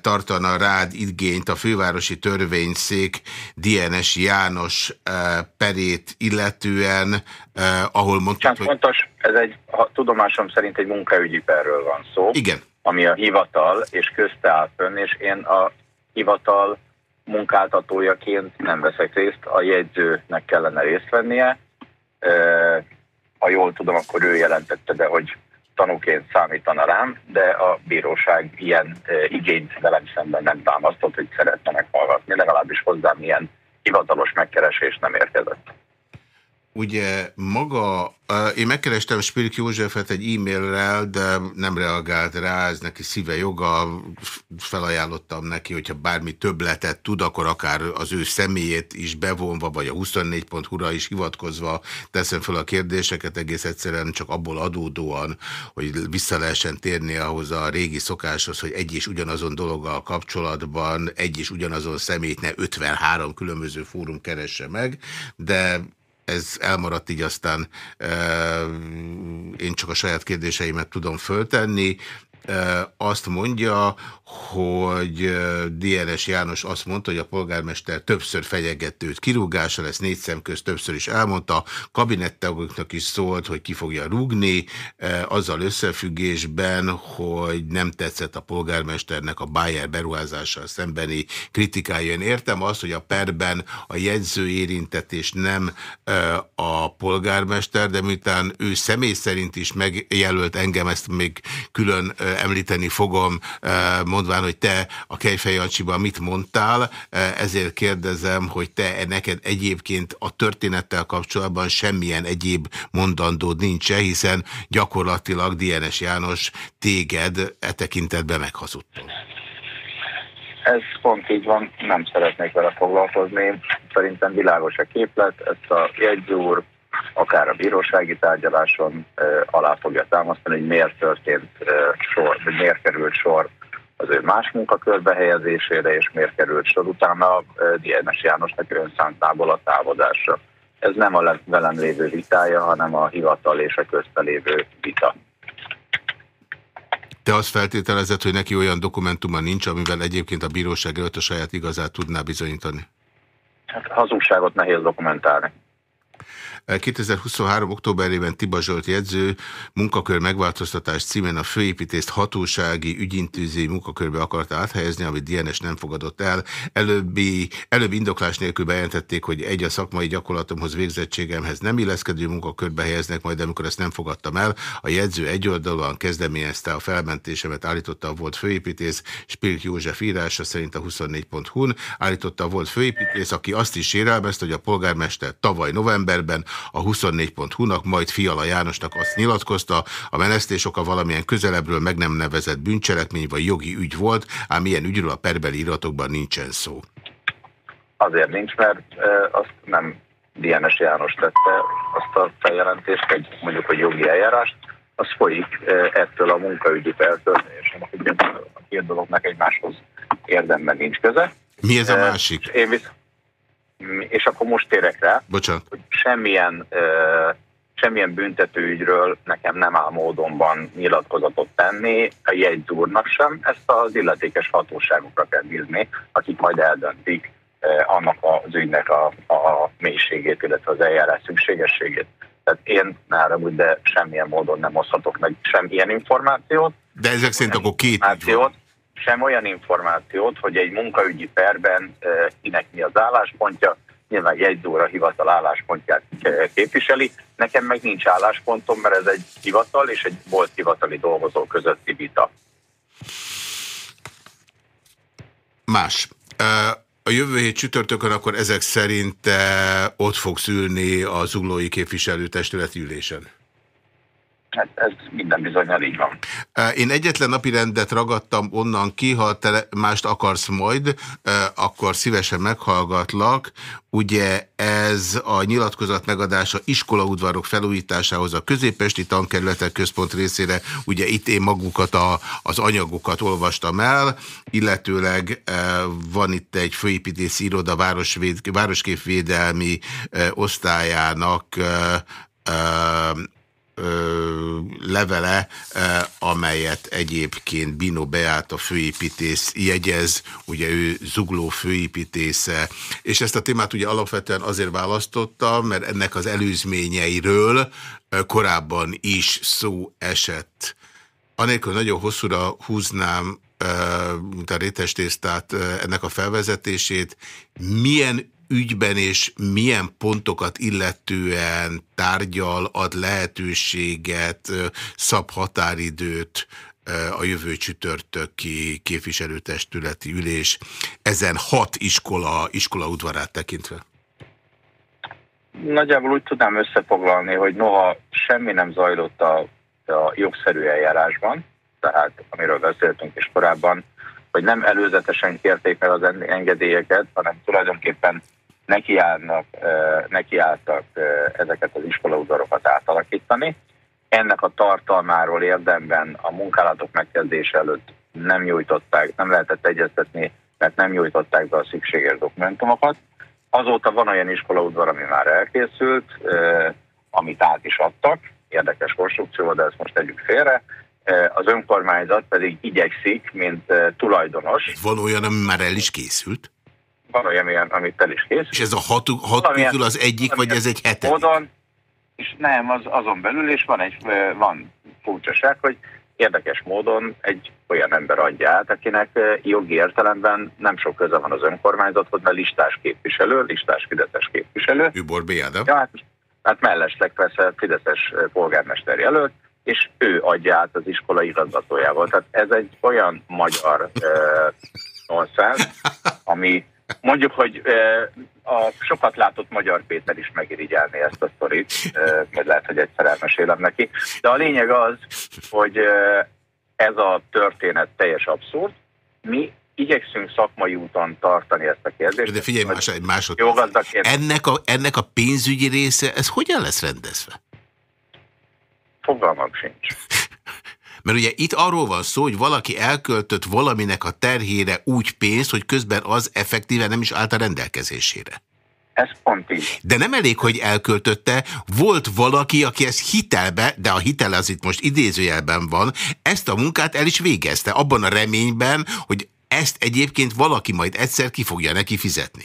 tartana rád igényt a fővárosi törvényszék DNS János perét illetően, ahol mondtad, hogy... fontos, ez egy, ha, tudomásom szerint egy munkaügyi perről van szó. Igen. Ami a hivatal, és közte áll fönn, és én a hivatal munkáltatójaként nem veszek részt, a jegyzőnek kellene részt vennie ha jól tudom, akkor ő jelentette be, hogy tanúként számítana rám, de a bíróság ilyen e, igényt velem szemben nem támasztott, hogy szeretne meghallgatni, legalábbis hozzám ilyen hivatalos megkeresés nem érkezett. Ugye maga, én megkerestem Spirik Józsefet egy e-mailrel, de nem reagált rá, ez neki szíve joga, felajánlottam neki, hogyha bármi többletet tud, akkor akár az ő személyét is bevonva, vagy a 24.hu-ra is hivatkozva teszem fel a kérdéseket, egész egyszerűen csak abból adódóan, hogy vissza lehessen térni ahhoz a régi szokáshoz, hogy egy és ugyanazon dologgal kapcsolatban egy és ugyanazon személyt ne 53 különböző fórum keresse meg, de ez elmaradt így aztán én csak a saját kérdéseimet tudom föltenni azt mondja, hogy DNS János azt mondta, hogy a polgármester többször fenyegetőt kirúgása lesz, négy szem közt többször is elmondta, kabinettagoknak is szólt, hogy ki fogja rúgni, azzal összefüggésben, hogy nem tetszett a polgármesternek a Bayer beruházással szembeni kritikája. Én értem azt, hogy a perben a jegyző érintett és nem a polgármester, de miután ő személy szerint is megjelölt engem, ezt még külön említeni fogom, mondván, hogy te a Kejfej mit mondtál, ezért kérdezem, hogy te neked egyébként a történettel kapcsolatban semmilyen egyéb mondandód nincs -e, hiszen gyakorlatilag DNS János téged e tekintetben meghazudtál. Ez pont így van, nem szeretnék vele foglalkozni. Szerintem világos a képlet, ezt a jegyzőr akár a bírósági tárgyaláson alá fogja támasztani, hogy miért történt sor, vagy miért került sor az ő más munkakörbe helyezésére, és miért került sor utána DNS Jánosnak önszántából a távozásra. ez nem a velem lévő vitája, hanem a hivatal és a köztelévő vita. Te azt feltételezed, hogy neki olyan dokumentuma nincs, amivel egyébként a bíróság előtt a saját igazát tudná bizonyítani? Hát hazugságot nehéz dokumentálni. 2023. októberében Tiba Zsolt jegyző munkakör megváltoztatás címen a főépítést hatósági ügyintézői munkakörbe akarta áthelyezni, amit DNS nem fogadott el. Előbbi, előbb indoklás nélkül bejelentették, hogy egy a szakmai gyakorlatomhoz végzettségemhez nem illeszkedő munkakörbe helyeznek, majd amikor ezt nem fogadtam el, a jegyző egyoldalúan kezdeményezte a felmentésemet, állította a volt főépítész, Spilk József írása szerint a 24.hu-n, állította a volt főépítész, aki azt is sérelmezte, hogy a polgármester tavaly novemberben a 24.hu-nak, majd Fiala Jánosnak azt nyilatkozta, a menesztés oka valamilyen közelebbről meg nem nevezett bűncselekmény vagy jogi ügy volt, ám ilyen ügyről a perbeli iratokban nincsen szó. Azért nincs, mert e, azt nem DNS János tette azt a feljelentést, egy mondjuk a jogi eljárást, az folyik ettől a munkaügyi és a két dolognak egymáshoz érdemben nincs köze. Mi ez a másik? Én visz és akkor most térek rá, Bocsánat. hogy semmilyen, uh, semmilyen büntetőügyről nekem nem áll módonban nyilatkozatot tenni, a jegyzúrnak sem, ezt az illetékes hatóságokra kell bízni, akik majd eldöntik uh, annak az ügynek a, a mélységét, illetve az eljárás szükségességét. Tehát én nálam úgy, de semmilyen módon nem oszthatok meg semmilyen információt. De ezek szerint akkor két van sem olyan információt, hogy egy munkaügyi perben kinek mi az álláspontja, nyilván jegyzóra hivatal álláspontját képviseli. Nekem meg nincs álláspontom, mert ez egy hivatal és egy volt hivatali dolgozó közötti vita. Más. A jövő hét csütörtökön akkor ezek szerint ott fogsz ülni a zuglói képviselőtestületi ülésen. Hát ez minden bizonyal így van. Én egyetlen napi rendet ragadtam onnan ki, ha te mást akarsz majd, akkor szívesen meghallgatlak. Ugye ez a nyilatkozat megadása iskolaudvarok felújításához a középesti tankerületek központ részére, ugye itt én magukat a, az anyagokat olvastam el, illetőleg van itt egy főépítési iroda városképvédelmi osztályának ö, levele, ö, amelyet egyébként Bino a főépítész jegyez, ugye ő zugló főépítésze, és ezt a témát ugye alapvetően azért választotta, mert ennek az előzményeiről ö, korábban is szó esett. Anélkül nagyon hosszúra húznám, mint a rétestésztát ennek a felvezetését, milyen ügyben és milyen pontokat illetően tárgyal, ad lehetőséget, szab határidőt a jövő csütörtöki képviselőtestületi ülés ezen hat iskola, iskola udvarát tekintve? Nagyjából úgy tudnám összefoglalni, hogy noha semmi nem zajlott a, a jogszerű eljárásban, tehát amiről beszéltünk is korábban, hogy nem előzetesen kérték meg az engedélyeket, hanem tulajdonképpen nekiállnak, nekiálltak ezeket az iskolaudvarokat átalakítani. Ennek a tartalmáról érdemben a munkálatok megkezdése előtt nem nyújtották, nem lehetett egyeztetni, mert nem nyújtották be a szükséges dokumentumokat. Azóta van olyan iskolaudvar, ami már elkészült, amit át is adtak, érdekes konstrukció, de ezt most tegyük félre. Az önkormányzat pedig igyekszik, mint tulajdonos. Van olyan, ami már el is készült? Van olyan, ilyen, amit el is kész. És ez a hat, hat közül az egyik, vagy ez egy hetedik? Módon, és nem, az azon belül, és van egy van furcsaság, hogy érdekes módon egy olyan ember adja át, akinek jogi értelemben nem sok köze van az önkormányzathoz, mert listás képviselő, listás Fideszes képviselő. Übor Béada. Ja, hát, hát mellesleg persze Fideszes polgármester jelölt, és ő adja át az iskola igazgatójával. Tehát ez egy olyan magyar <laughs> nonsens, ami Mondjuk, hogy a sokat látott Magyar Péter is megirigyelni ezt a sztorit, mert lehet, hogy egyszer elmesélem neki. De a lényeg az, hogy ez a történet teljes abszurd. Mi igyekszünk szakmai úton tartani ezt a kérdést. De figyelj, más, egy másodperc. Ennek a, ennek a pénzügyi része, ez hogyan lesz rendezve? Fogalmam sincs. Mert ugye itt arról van szó, hogy valaki elköltött valaminek a terhére úgy pénzt, hogy közben az effektíven nem is állt a rendelkezésére. Ez pont így. De nem elég, hogy elköltötte, volt valaki, aki ezt hitelbe, de a hitel az itt most idézőjelben van, ezt a munkát el is végezte, abban a reményben, hogy ezt egyébként valaki majd egyszer ki fogja neki fizetni.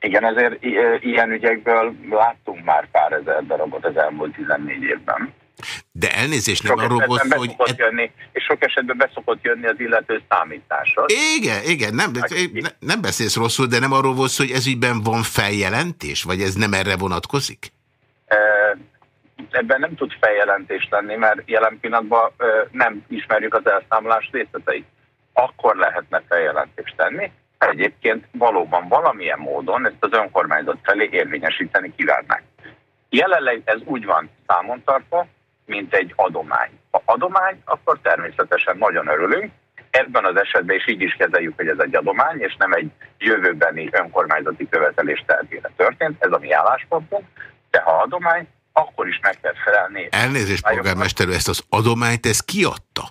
Igen, ezért ilyen ügyekből láttunk már pár ezer darabot az elmúlt 14 évben. De elnézést nem arról volt hogy... Et... Jönni, és sok esetben beszokott jönni az illető számítással. Igen, igen, nem, nem beszélsz rosszul, de nem arról volt hogy ez ügyben van feljelentés, vagy ez nem erre vonatkozik? Ebben nem tud feljelentés lenni, mert jelen pillanatban nem ismerjük az elszámolás részleteit. Akkor lehetne feljelentést tenni, egyébként valóban valamilyen módon ezt az önkormányzat felé érvényesíteni kívánnák. Jelenleg ez úgy van számon tartva, mint egy adomány. Ha adomány, akkor természetesen nagyon örülünk. Ebben az esetben is így is kezeljük, hogy ez egy adomány, és nem egy jövőbeni önkormányzati követelés terhére történt. Ez a mi álláspontunk. De ha adomány, akkor is meg kell felelni. Elnézést, polgármester, ezt az adományt, ezt kiadta?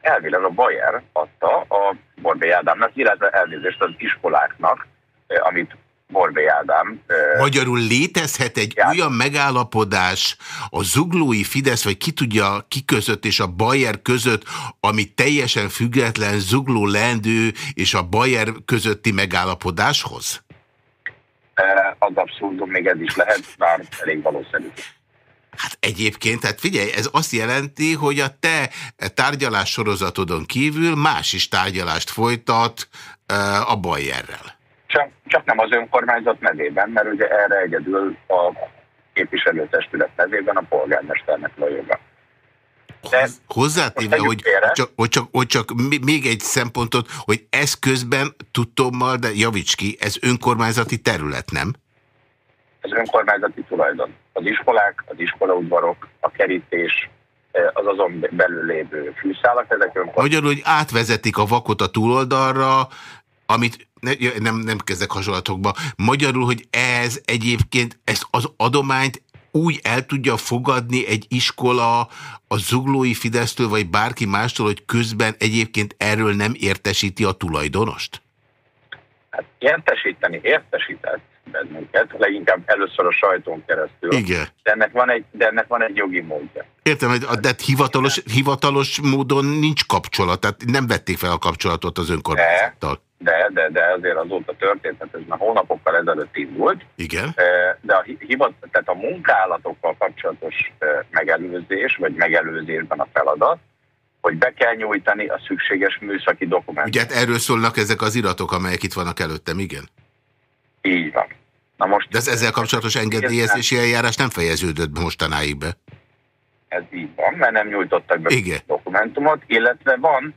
Elvileg a Bayer adta a Borbély Ádámnak, illetve elnézést az iskoláknak, eh, amit Borbély Ádám. Magyarul létezhet egy jár. olyan megállapodás a zuglói Fidesz, vagy ki tudja ki között és a Bayer között, ami teljesen független zugló lendő és a Bayer közötti megállapodáshoz? Az abszurdum még ez is lehet, bár elég valószínű. Hát egyébként, hát figyelj, ez azt jelenti, hogy a te tárgyalás sorozatodon kívül más is tárgyalást folytat a Bayerrel. Csak, csak nem az önkormányzat nevében, mert ugye erre egyedül a képviselőtestület nevében a polgármesternek van joga. Hozzátéve, hogy csak, hogy, csak, hogy csak még egy szempontot, hogy ez közben tudtommal, de javíts ki, ez önkormányzati terület, nem? Ez önkormányzati tulajdon. Az iskolák, az iskolaudvarok, a kerítés, e, az azon belül lévő fűszálak, ezek önkormányzati. Magyarul, hogy átvezetik a vakot a túloldalra, amit nem, nem kezdek hasonlatokba. Magyarul, hogy ez egyébként, ezt az adományt úgy el tudja fogadni egy iskola a zuglói Fidesztől, vagy bárki mástól, hogy közben egyébként erről nem értesíti a tulajdonost? Hát értesíteni, értesített bennünket, leginkább először a sajtón keresztül. Igen. De ennek van egy, de ennek van egy jogi módja. Értem, de hivatalos, hivatalos módon nincs kapcsolat, tehát nem vették fel a kapcsolatot az önkormányzattal de, de, de azért azóta történt, tehát ez már hónapokkal ezelőtt indult. Igen. De a, hivat, tehát a munkálatokkal kapcsolatos megelőzés, vagy megelőzésben a feladat, hogy be kell nyújtani a szükséges műszaki dokumentumot. Ugye hát erről szólnak ezek az iratok, amelyek itt vannak előttem, igen? Így van. Na most, De ez ezzel kapcsolatos engedélyezési eljárás nem fejeződött mostanáig be. Ez így van, mert nem nyújtottak be igen. dokumentumot, illetve van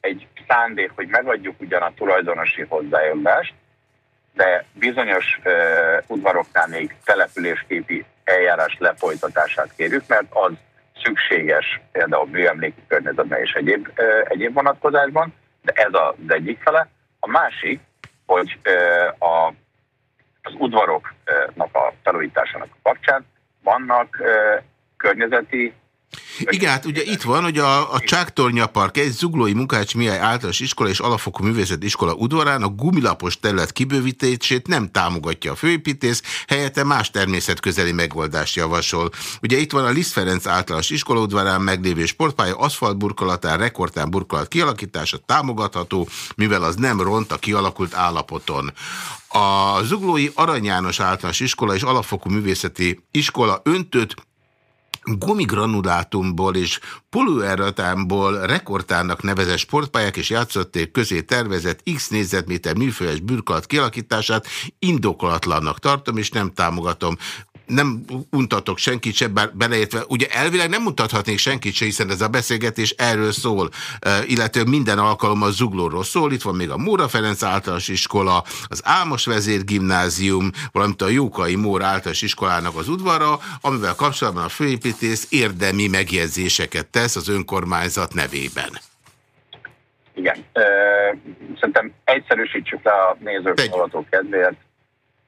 egy szándék, hogy megadjuk ugyan a tulajdonosi hozzájárulást, de bizonyos udvaroknál még településképi eljárás lefolytatását kérjük, mert az szükséges például műemléki környezetben és egyéb, egyéb vonatkozásban, de ez az egyik fele. A másik, hogy a, az udvaroknak a felújításának a kapcsán vannak környezeti igen, hát ugye itt van, hogy a, a Csáktornya Park egy zuglói Munkács Mihály általános iskola és alapfokú művészet iskola udvarán a gumilapos terület kibővítését nem támogatja a főépítész, helyette más természetközeli megoldást javasol. Ugye itt van a Liszt Ferenc általános iskola udvarán meglévő sportpálya aszfaltburkolatán, rekordtán burkolat kialakítása támogatható, mivel az nem ront a kialakult állapoton. A Zuglói Arany János általános iskola és alapfokú művészeti iskola öntött gumigranulátumból és polőerratámból rekordtárnak nevezett sportpályák és játszotték közé tervezett x négyzetméter műfőes bürkalat kialakítását. Indokolatlannak tartom, és nem támogatom nem untatok senkit se, bár beleértve, ugye elvileg nem mutathatnék senkit se, hiszen ez a beszélgetés erről szól, illetve minden alkalommal zuglóról szól. Itt van még a Móra Ferenc általános iskola, az Álmos Vezér gimnázium, valamint a Jókai Mór általános iskolának az udvara, amivel kapcsolatban a főépítész érdemi megjegyzéseket tesz az önkormányzat nevében. Igen. Szerintem egyszerűsítsük le a nézők kedvéért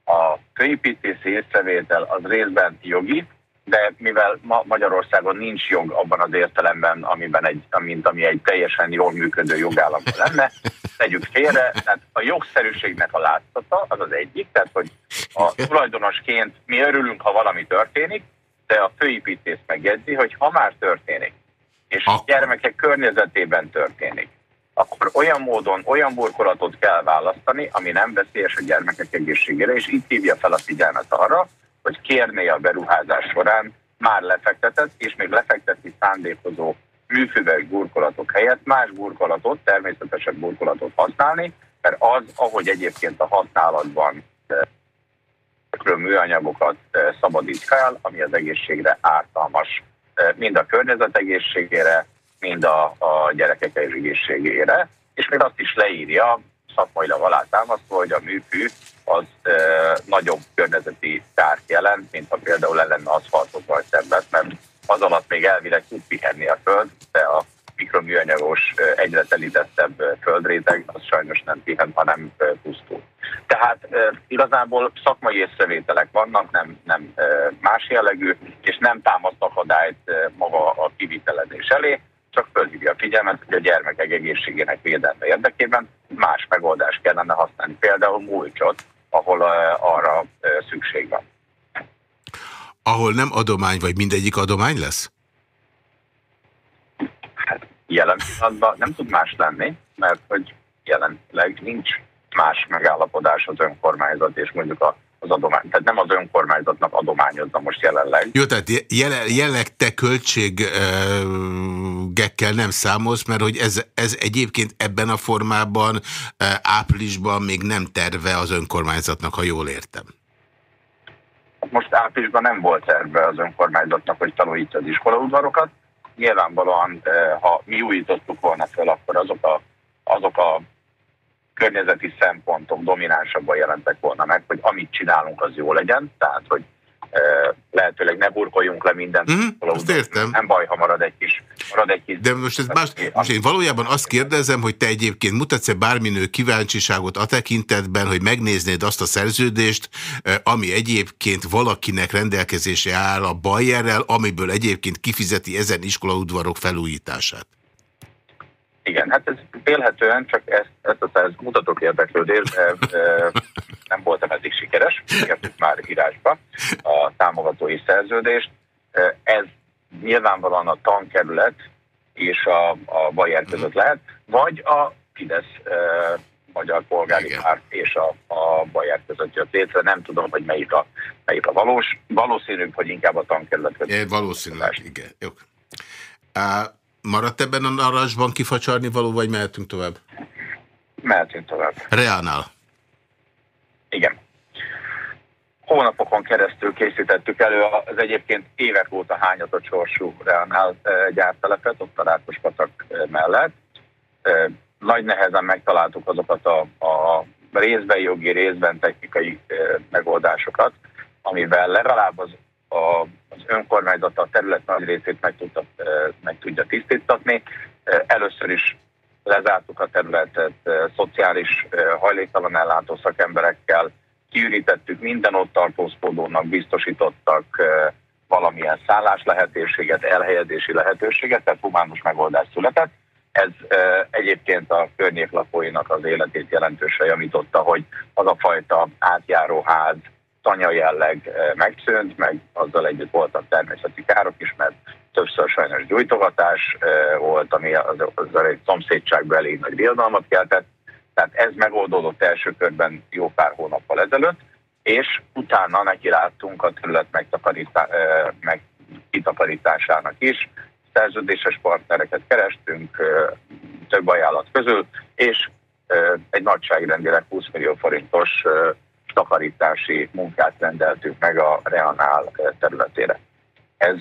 a főépítési észrevétel az részben jogi, de mivel ma Magyarországon nincs jog abban az értelemben, amiben egy, mint ami egy teljesen jól működő jogállamban lenne, tegyük félre, tehát a jogszerűségnek a látszata az az egyik, tehát hogy a tulajdonosként mi örülünk, ha valami történik, de a főépítész megjegyzi, hogy ha már történik, és gyermekek környezetében történik, akkor olyan módon, olyan burkolatot kell választani, ami nem veszélyes a gyermekek egészségére, és itt hívja fel a figyelmet arra, hogy kérné a beruházás során már lefektetett, és még lefektetni szándékozó műfüveg burkolatok helyett más burkolatot, természetesen burkolatot használni, mert az, ahogy egyébként a használatban eh, műanyagokat eh, szabadít fel, ami az egészségre ártalmas, eh, mind a környezet egészségére, mind a, a gyerekek egészségére, és még azt is leírja, szakmailag alátámasztva, hogy a műfű az e, nagyobb környezeti kárt jelent, mint ha például le lenne aszfaltot vagy terület, mert az alatt még elvileg tud pihenni a föld, de a mikroműanyagos, egyre telítettebb földréteg, az sajnos nem pihen, hanem pusztul. Tehát igazából szakmai észrevételek vannak, nem, nem más jellegű, és nem támaszt akadályt maga a kivitelezés elé, csak fölhívja a figyelmet, hogy a gyermekek egészségének védelme érdekében más megoldást kellene használni, például múlcsot, ahol arra szükség van. Ahol nem adomány, vagy mindegyik adomány lesz? Hát jelen pillanatban nem tud más lenni, mert hogy jelenleg nincs más megállapodás az önkormányzat és mondjuk a az adomány. Tehát nem az önkormányzatnak adományozza most jelenleg. Jó, tehát jelenleg te költségekkel nem számolsz, mert hogy ez, ez egyébként ebben a formában áprilisban még nem terve az önkormányzatnak, ha jól értem. Most áprilisban nem volt terve az önkormányzatnak, hogy felújítsa az iskolaudvarokat. Nyilvánvalóan, ha mi újítottuk volna fel, akkor azok a, azok a környezeti szempontok dominánsabban jelentek volna meg, hogy amit csinálunk, az jó legyen, tehát, hogy lehetőleg ne burkoljunk le mindent. Mm, azt értem. Nem baj, ha marad egy kis... Marad egy kis De most, ez más, most én valójában azt kérdezem, hogy te egyébként mutatsz-e bárminő kíváncsiságot a tekintetben, hogy megnéznéd azt a szerződést, ami egyébként valakinek rendelkezésre áll a Bayerrel, amiből egyébként kifizeti ezen iskolaudvarok felújítását? Igen, hát ez vélhetően csak ezt, ezt a szerz mutatok érdeklődés, de nem voltam eddig sikeres, kértük már írásba a támogatói szerződést. Ez nyilvánvalóan a tankerület és a, a Bayer között lehet, vagy a Fidesz Magyar Polgári igen. Párt és a, a Bayer között jött létre. Nem tudom, hogy melyik a, melyik a valós. Valószínűbb, hogy inkább a tankerület. Valószínűleg, igen. Jó. Uh, Maradt ebben a narancsban kifacsarni való, vagy mehetünk tovább? Mehetünk tovább. Reánál? Igen. Hónapokon keresztül készítettük elő az egyébként évek óta hányatott sorsú Reánál eh, gyártelepet, ott a Rákospatak eh, mellett. Eh, nagy nehezen megtaláltuk azokat a, a részben jogi, részben technikai megoldásokat, amivel legalább az a, az önkormányzat a terület nagy részét meg, tudta, meg tudja tisztítatni. Először is lezártuk a területet szociális hajléktalan ellátó szakemberekkel, kiürítettük minden ott tartózkodónak, biztosítottak valamilyen szállás lehetőséget, elhelyezési lehetőséget, tehát humánus megoldás született. Ez e, egyébként a környék lakóinak az életét jelentősen javította, hogy az a fajta átjáróház, tanya jelleg eh, megszűnt, meg azzal együtt voltak természeti károk is, mert többször sajnos gyújtogatás eh, volt, ami az, az egy szomszédságban elég nagy riadalmat keltett. Tehát ez megoldódott első körben jó pár hónappal ezelőtt, és utána neki láttunk a terület megtakarítá, eh, is. Szerződéses partnereket kerestünk több ajánlat közül, és egy nagyságrendileg 20 millió forintos takarítási munkát rendeltük meg a Reanál eh, területére. Ez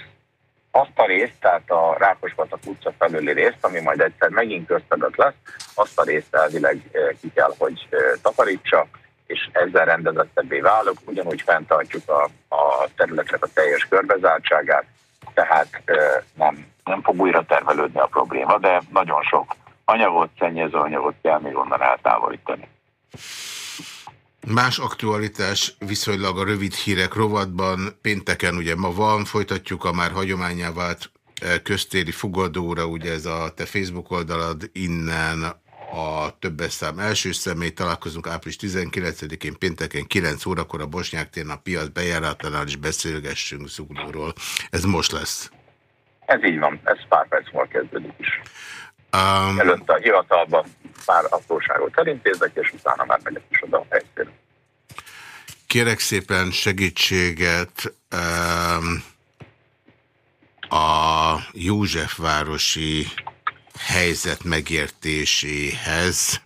azt a részt, tehát a Rákospatak utca felüli részt, ami majd egyszer megint köztedett lesz, azt a részt elvileg eh, ki kell, hogy eh, takarítsa, és ezzel rendezettebbé válok, ugyanúgy fenntartjuk a, a területek a teljes körbezártságát, tehát nem, nem fog újra termelődni a probléma, de nagyon sok anyagot, szennyező anyagot kell még onnan eltávolítani. Más aktualitás viszonylag a rövid hírek rovatban. Pénteken ugye ma van, folytatjuk a már hagyományá vált eh, köztéri fogadóra, ugye ez a te Facebook oldalad, innen a többes szám első személy. Találkozunk április 19-én pénteken 9 órakor a Bosnyák téren a piac bejáratánál is beszélgessünk zuglóról. Ez most lesz. Ez így van, ez pár perc múlva kezdődik is. Um, Előtte a hivatalban pár apróságot elintézek, és utána már megyek is oda a helyszínre. Kérek szépen segítséget um, a Józsefvárosi helyzet megértéséhez,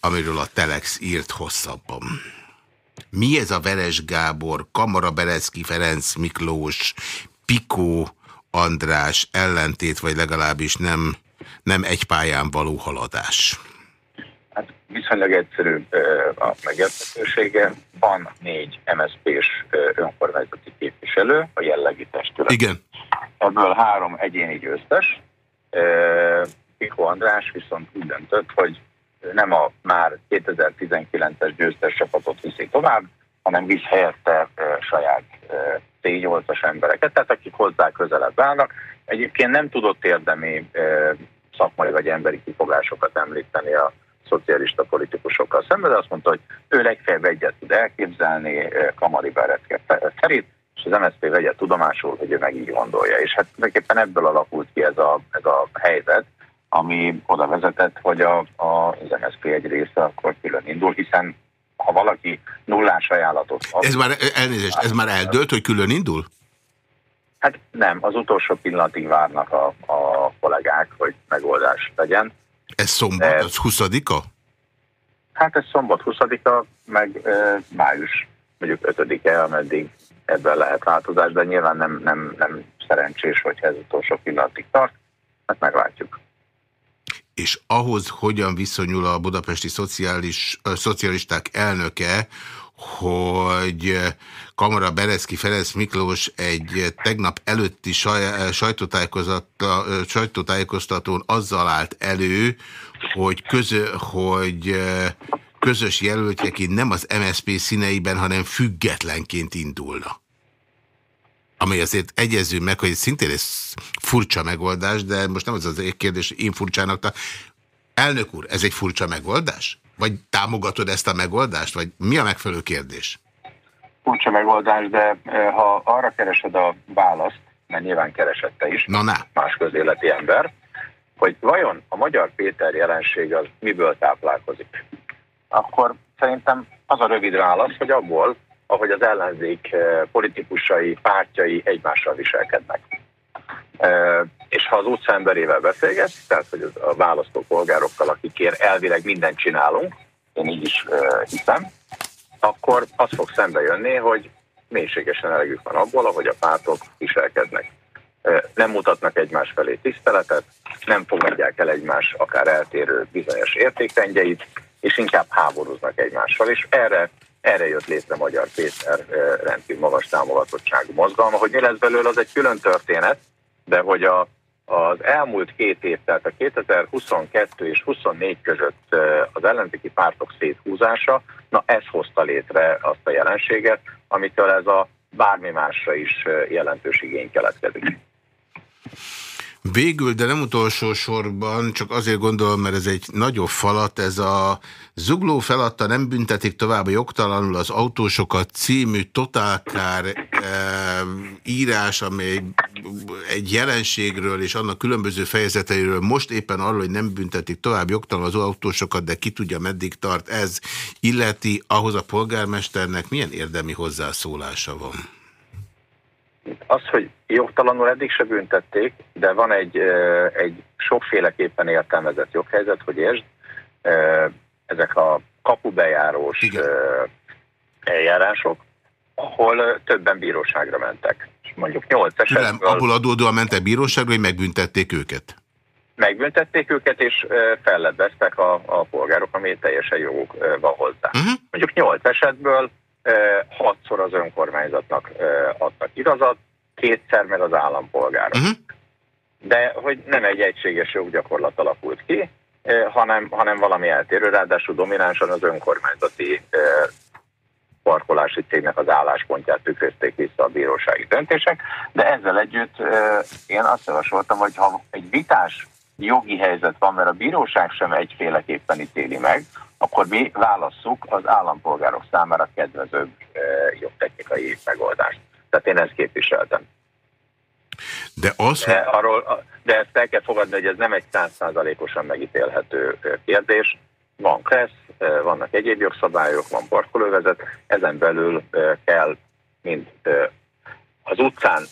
amiről a Telex írt hosszabban. Mi ez a Veres Gábor, Kamara Bereszki, Ferenc Miklós, Pikó András ellentét, vagy legalábbis nem, nem egy pályán való haladás? Hát viszonylag egyszerű a megérthetősége. Van négy MSZP-s önkormányzati képviselő, a jellegi testület. Igen. Ebből három egyéni győztes. Piko András viszont úgy döntött, hogy nem a már 2019-es győztes csapatot viszi tovább, hanem visz helyette saját T8-as embereket, tehát akik hozzá közelebb állnak. Egyébként nem tudott érdemi szakmai vagy emberi kifogásokat említeni a szocialista politikusokkal szemben, de azt mondta, hogy ő legfeljebb egyet tud elképzelni Kamari Berecke szerint, és az MSZP vegye tudomásul, hogy ő meg így gondolja. És hát tulajdonképpen ebből alakult ki ez a, ez a helyzet, ami oda vezetett, hogy a, a, az MSZP egy része akkor külön indul, hiszen ha valaki nullás ajánlatot... Ez már, elnézést, ez már eldőlt, hogy külön indul? Hát nem, az utolsó pillanatig várnak a, a kollégák, hogy megoldás legyen. Ez szombat, az 20-a? Hát ez szombat 20-a, meg e, május mondjuk 5-e, ameddig ebben lehet változás, de nyilván nem, nem, nem szerencsés, hogyha ez utolsó pillanatig tart, hát meglátjuk és ahhoz hogyan viszonyul a budapesti szociális, szocialisták elnöke, hogy Kamara Bereszki Ferenc Miklós egy tegnap előtti sajtótájékoztatón azzal állt elő, hogy, közö, hogy közös jelöltjeként nem az MSZP színeiben, hanem függetlenként indulna amely azért egyező meg, hogy szintén ez furcsa megoldás, de most nem az az egy kérdés, én furcsának. Elnök úr, ez egy furcsa megoldás? Vagy támogatod ezt a megoldást? Vagy mi a megfelelő kérdés? Furcsa megoldás, de eh, ha arra keresed a választ, mert nyilván keresette is, Na, na. más közéleti ember, hogy vajon a magyar Péter jelenség az miből táplálkozik, akkor szerintem az a rövid válasz, hogy abból, ahogy az ellenzék eh, politikusai, pártjai egymással viselkednek. És ha az utcaemberével beszélget, tehát hogy a választópolgárokkal, akikért elvileg mindent csinálunk, én így is hiszem, akkor az fog szembe jönni, hogy mélységesen elegük van abból, ahogy a pártok viselkednek. Nem mutatnak egymás felé tiszteletet, nem fogadják el egymás akár eltérő bizonyos értékrendjeit, és inkább háborúznak egymással, és erre erre jött létre Magyar Péter rendkívül magas támogatottságú mozgalma. Hogy mi lesz belőle, az egy külön történet, de hogy a, az elmúlt két év, tehát a 2022 és 24 között az ellenzéki pártok széthúzása, na ez hozta létre azt a jelenséget, amitől ez a bármi másra is jelentős igény keletkezik. Végül, de nem utolsó sorban, csak azért gondolom, mert ez egy nagyobb falat, ez a Zugló feladta nem büntetik tovább jogtalanul az autósokat című totálkár e, írás, amely egy jelenségről és annak különböző fejezeteiről most éppen arról, hogy nem büntetik tovább jogtalanul az autósokat, de ki tudja meddig tart ez, illeti ahhoz a polgármesternek milyen érdemi hozzászólása van? Az, hogy jogtalanul eddig se büntették, de van egy, egy sokféleképpen értelmezett joghelyzet, hogy értsd, ezek a kapubejárós Igen. eljárások, ahol többen bíróságra mentek. Mondjuk nyolc esetből... Nem, abból adódóan mentek bíróságra, hogy megbüntették őket? Megbüntették őket, és fellebbeztek a, a polgárok, ami teljesen joguk van hozzá. Uh mhm. -huh. Mondjuk nyolc esetből hatszor az önkormányzatnak adtak igazat, kétszer meg az állampolgárok. Uh mhm. -huh. De hogy nem egy egységes joggyakorlat alakult ki, hanem, hanem valami eltérő, ráadásul dominánsan az önkormányzati parkolási cégnek az álláspontját tükrözték vissza a bírósági döntések, de ezzel együtt én azt javasoltam, hogy ha egy vitás jogi helyzet van, mert a bíróság sem egyféleképpen ítéli meg, akkor mi válasszuk az állampolgárok számára kedvezőbb jogtechnikai megoldást. Tehát én ezt képviseltem. De, az, de, arról, de ezt el kell fogadni, hogy ez nem egy százszázalékosan megítélhető kérdés. Van KRESZ, vannak egyéb jogszabályok, van parkolóvezet, ezen belül kell mind az utcán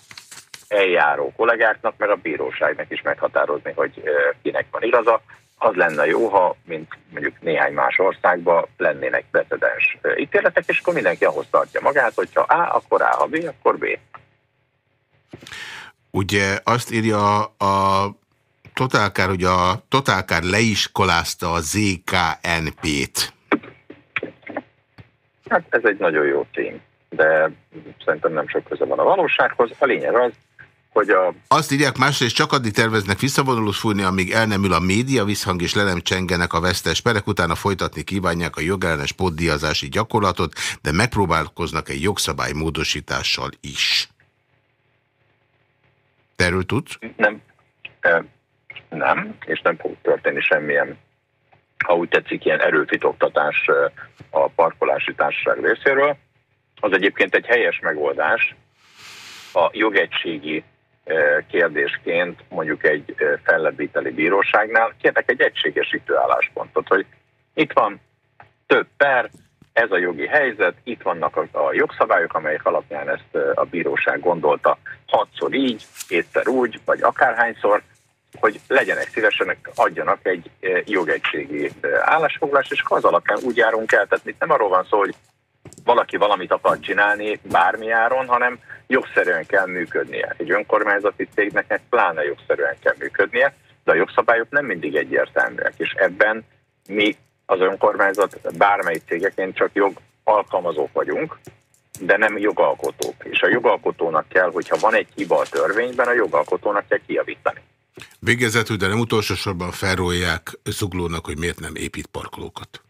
eljáró kollégáknak, meg a bíróságnak is meghatározni, hogy kinek van igaza. Az lenne jó, ha, mint mondjuk néhány más országban lennének precedens ítéletek, és akkor mindenki ahhoz tartja magát, hogyha A, akkor A, ha B, akkor B. Ugye azt írja a Totálkár, hogy a Totálkár leiskolázta a ZKNP-t. Hát ez egy nagyon jó cím, de szerintem nem sok köze van a valósághoz. A lényeg az, hogy a... Azt írják, másrészt csak addig terveznek visszavonulót fújni, amíg el nem ül a média visszhang és le nem csengenek a vesztes perek, utána folytatni kívánják a jogellenes poddiazási gyakorlatot, de megpróbálkoznak egy jogszabály módosítással is. Erről tudsz? Nem, nem, és nem fog történni semmilyen, ha úgy tetszik, ilyen erőfitoktatás a parkolási társaság részéről. Az egyébként egy helyes megoldás a jogegységi kérdésként mondjuk egy fellebbviteli bíróságnál kérnek egy egységesítő álláspontot, hogy itt van több per, ez a jogi helyzet, itt vannak a, jogszabályok, amelyek alapján ezt a bíróság gondolta hatszor így, kétszer úgy, vagy akárhányszor, hogy legyenek szívesek, adjanak egy jogegységi állásfoglalást, és az alapján úgy járunk el. Tehát itt nem arról van szó, hogy valaki valamit akar csinálni bármi hanem jogszerűen kell működnie. Egy önkormányzati cégnek pláne jogszerűen kell működnie, de a jogszabályok nem mindig egyértelműek, és ebben mi az önkormányzat bármely cégeként csak jog alkalmazók vagyunk, de nem jogalkotók. És a jogalkotónak kell, hogyha van egy hiba a törvényben, a jogalkotónak kell kiavítani. Végezetül, de nem utolsó sorban felrólják Zuglónak, hogy miért nem épít parkolókat.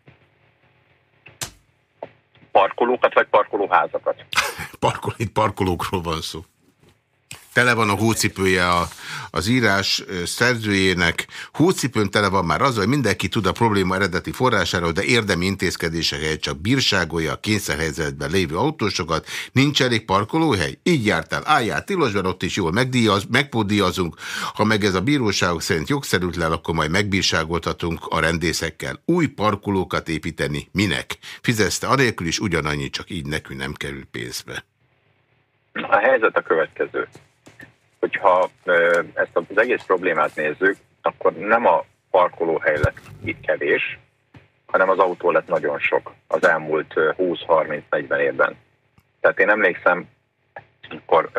Parkolókat vagy parkolóházakat? <laughs> Parkol, itt parkolókról van szó. Tele van a hócipője a, az írás szerzőjének. Hócipőn tele van már az, hogy mindenki tud a probléma eredeti forrásáról, de érdemi intézkedéseket csak bírságolja a kényszerhelyzetben lévő autósokat. Nincs elég parkolóhely? Így jártál, álljál tilosban, ott is jól megdíjaz, megpódíjazunk. Ha meg ez a bíróságok szerint jogszerűtlen, akkor majd megbírságoltatunk a rendészekkel. Új parkolókat építeni minek? Fizeszte anélkül is ugyanannyi, csak így nekünk nem kerül pénzbe. A helyzet a következő hogyha ezt az egész problémát nézzük, akkor nem a parkolóhely lett itt kevés, hanem az autó lett nagyon sok az elmúlt 20-30-40 évben. Tehát én emlékszem, amikor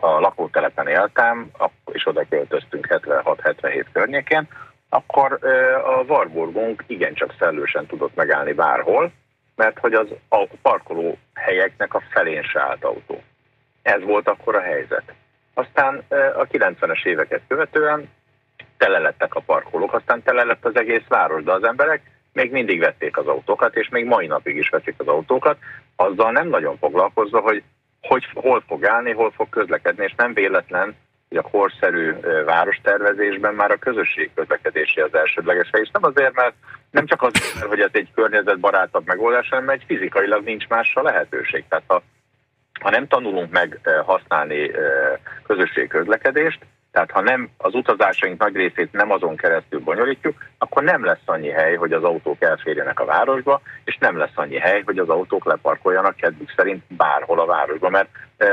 a lakótelepen éltem, és oda költöztünk 76-77 környékén, akkor a Warburgunk igencsak szellősen tudott megállni bárhol, mert hogy az a parkoló helyeknek a felén se állt autó. Ez volt akkor a helyzet. Aztán a 90-es éveket követően tele lettek a parkolók, aztán tele lett az egész város, de az emberek még mindig vették az autókat, és még mai napig is veszik az autókat, azzal nem nagyon foglalkozva, hogy, hogy hol fog állni, hol fog közlekedni, és nem véletlen, hogy a korszerű várostervezésben már a közösség közlekedési az elsődleges és nem azért, mert nem csak azért, hogy ez egy környezetbarátabb megoldás, hanem egy fizikailag nincs másra lehetőség. Tehát ha ha nem tanulunk meg eh, használni eh, közösségközlekedést, tehát ha nem az utazásaink nagy részét nem azon keresztül bonyolítjuk, akkor nem lesz annyi hely, hogy az autók elférjenek a városba, és nem lesz annyi hely, hogy az autók leparkoljanak kedvük szerint bárhol a városba. Mert eh,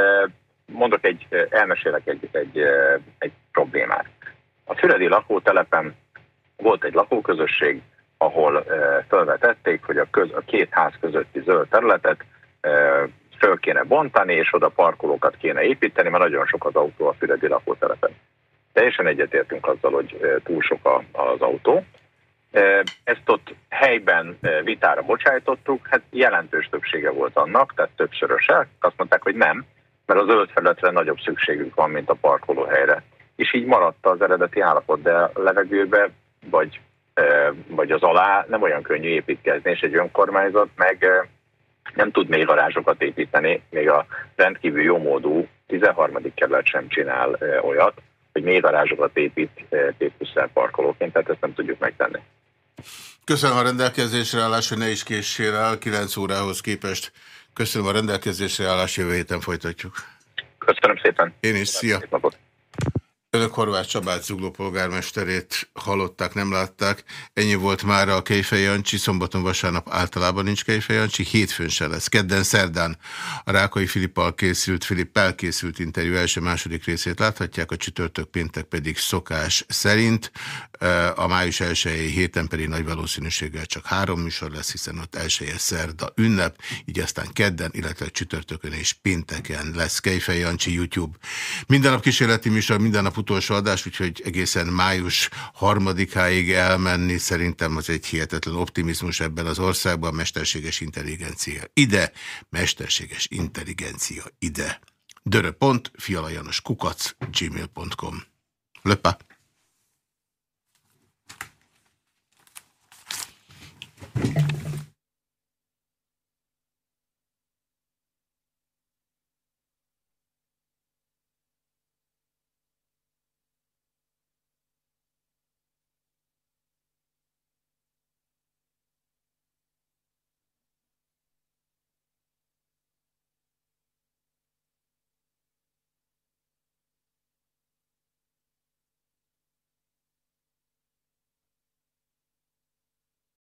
mondok egy, elmesélek egy, egy, egy problémát. A Füredi lakótelepen volt egy lakóközösség, ahol felvetették, hogy a, köz, a két ház közötti zöld területet föl kéne bontani, és oda parkolókat kéne építeni, mert nagyon sok az autó a Füredi lakótelepen. Teljesen egyetértünk azzal, hogy túl sok az autó. Ezt ott helyben vitára bocsájtottuk, hát jelentős többsége volt annak, tehát többszörösek. Azt mondták, hogy nem, mert az zöld felületre nagyobb szükségünk van, mint a parkolóhelyre. És így maradt az eredeti állapot, de a levegőbe vagy, vagy az alá nem olyan könnyű építkezni, és egy önkormányzat meg nem tud még garázsokat építeni, még a rendkívül jómódú 13. kerület sem csinál olyat, hogy még garázsokat épít P parkolóként, tehát ezt nem tudjuk megtenni. Köszönöm a rendelkezésre állás, hogy ne is késsél el, 9 órához képest. Köszönöm a rendelkezésre állás, jövő héten folytatjuk. Köszönöm szépen. Én is, szia. Önök Horváth Csabát zugló polgármesterét hallották, nem látták. Ennyi volt már a Kejfej Jancsi, szombaton, vasárnap általában nincs Kejfej Jancsi, hétfőn se lesz. Kedden, szerdán a Rákai Filippal készült, Filippel készült interjú első-második részét láthatják, a csütörtök péntek pedig szokás szerint. A május 1 héten pedig nagy valószínűséggel csak három műsor lesz, hiszen ott elsője szerda ünnep, így aztán kedden, illetve csütörtökön és pénteken lesz Kejfej Jancsi YouTube. Minden nap kísérleti műsor, minden nap utolsó adás, úgyhogy egészen május harmadikáig elmenni szerintem az egy hihetetlen optimizmus ebben az országban, mesterséges intelligencia ide, mesterséges intelligencia ide. Döröpont, fialajanos kukac, gmail.com. Löpa!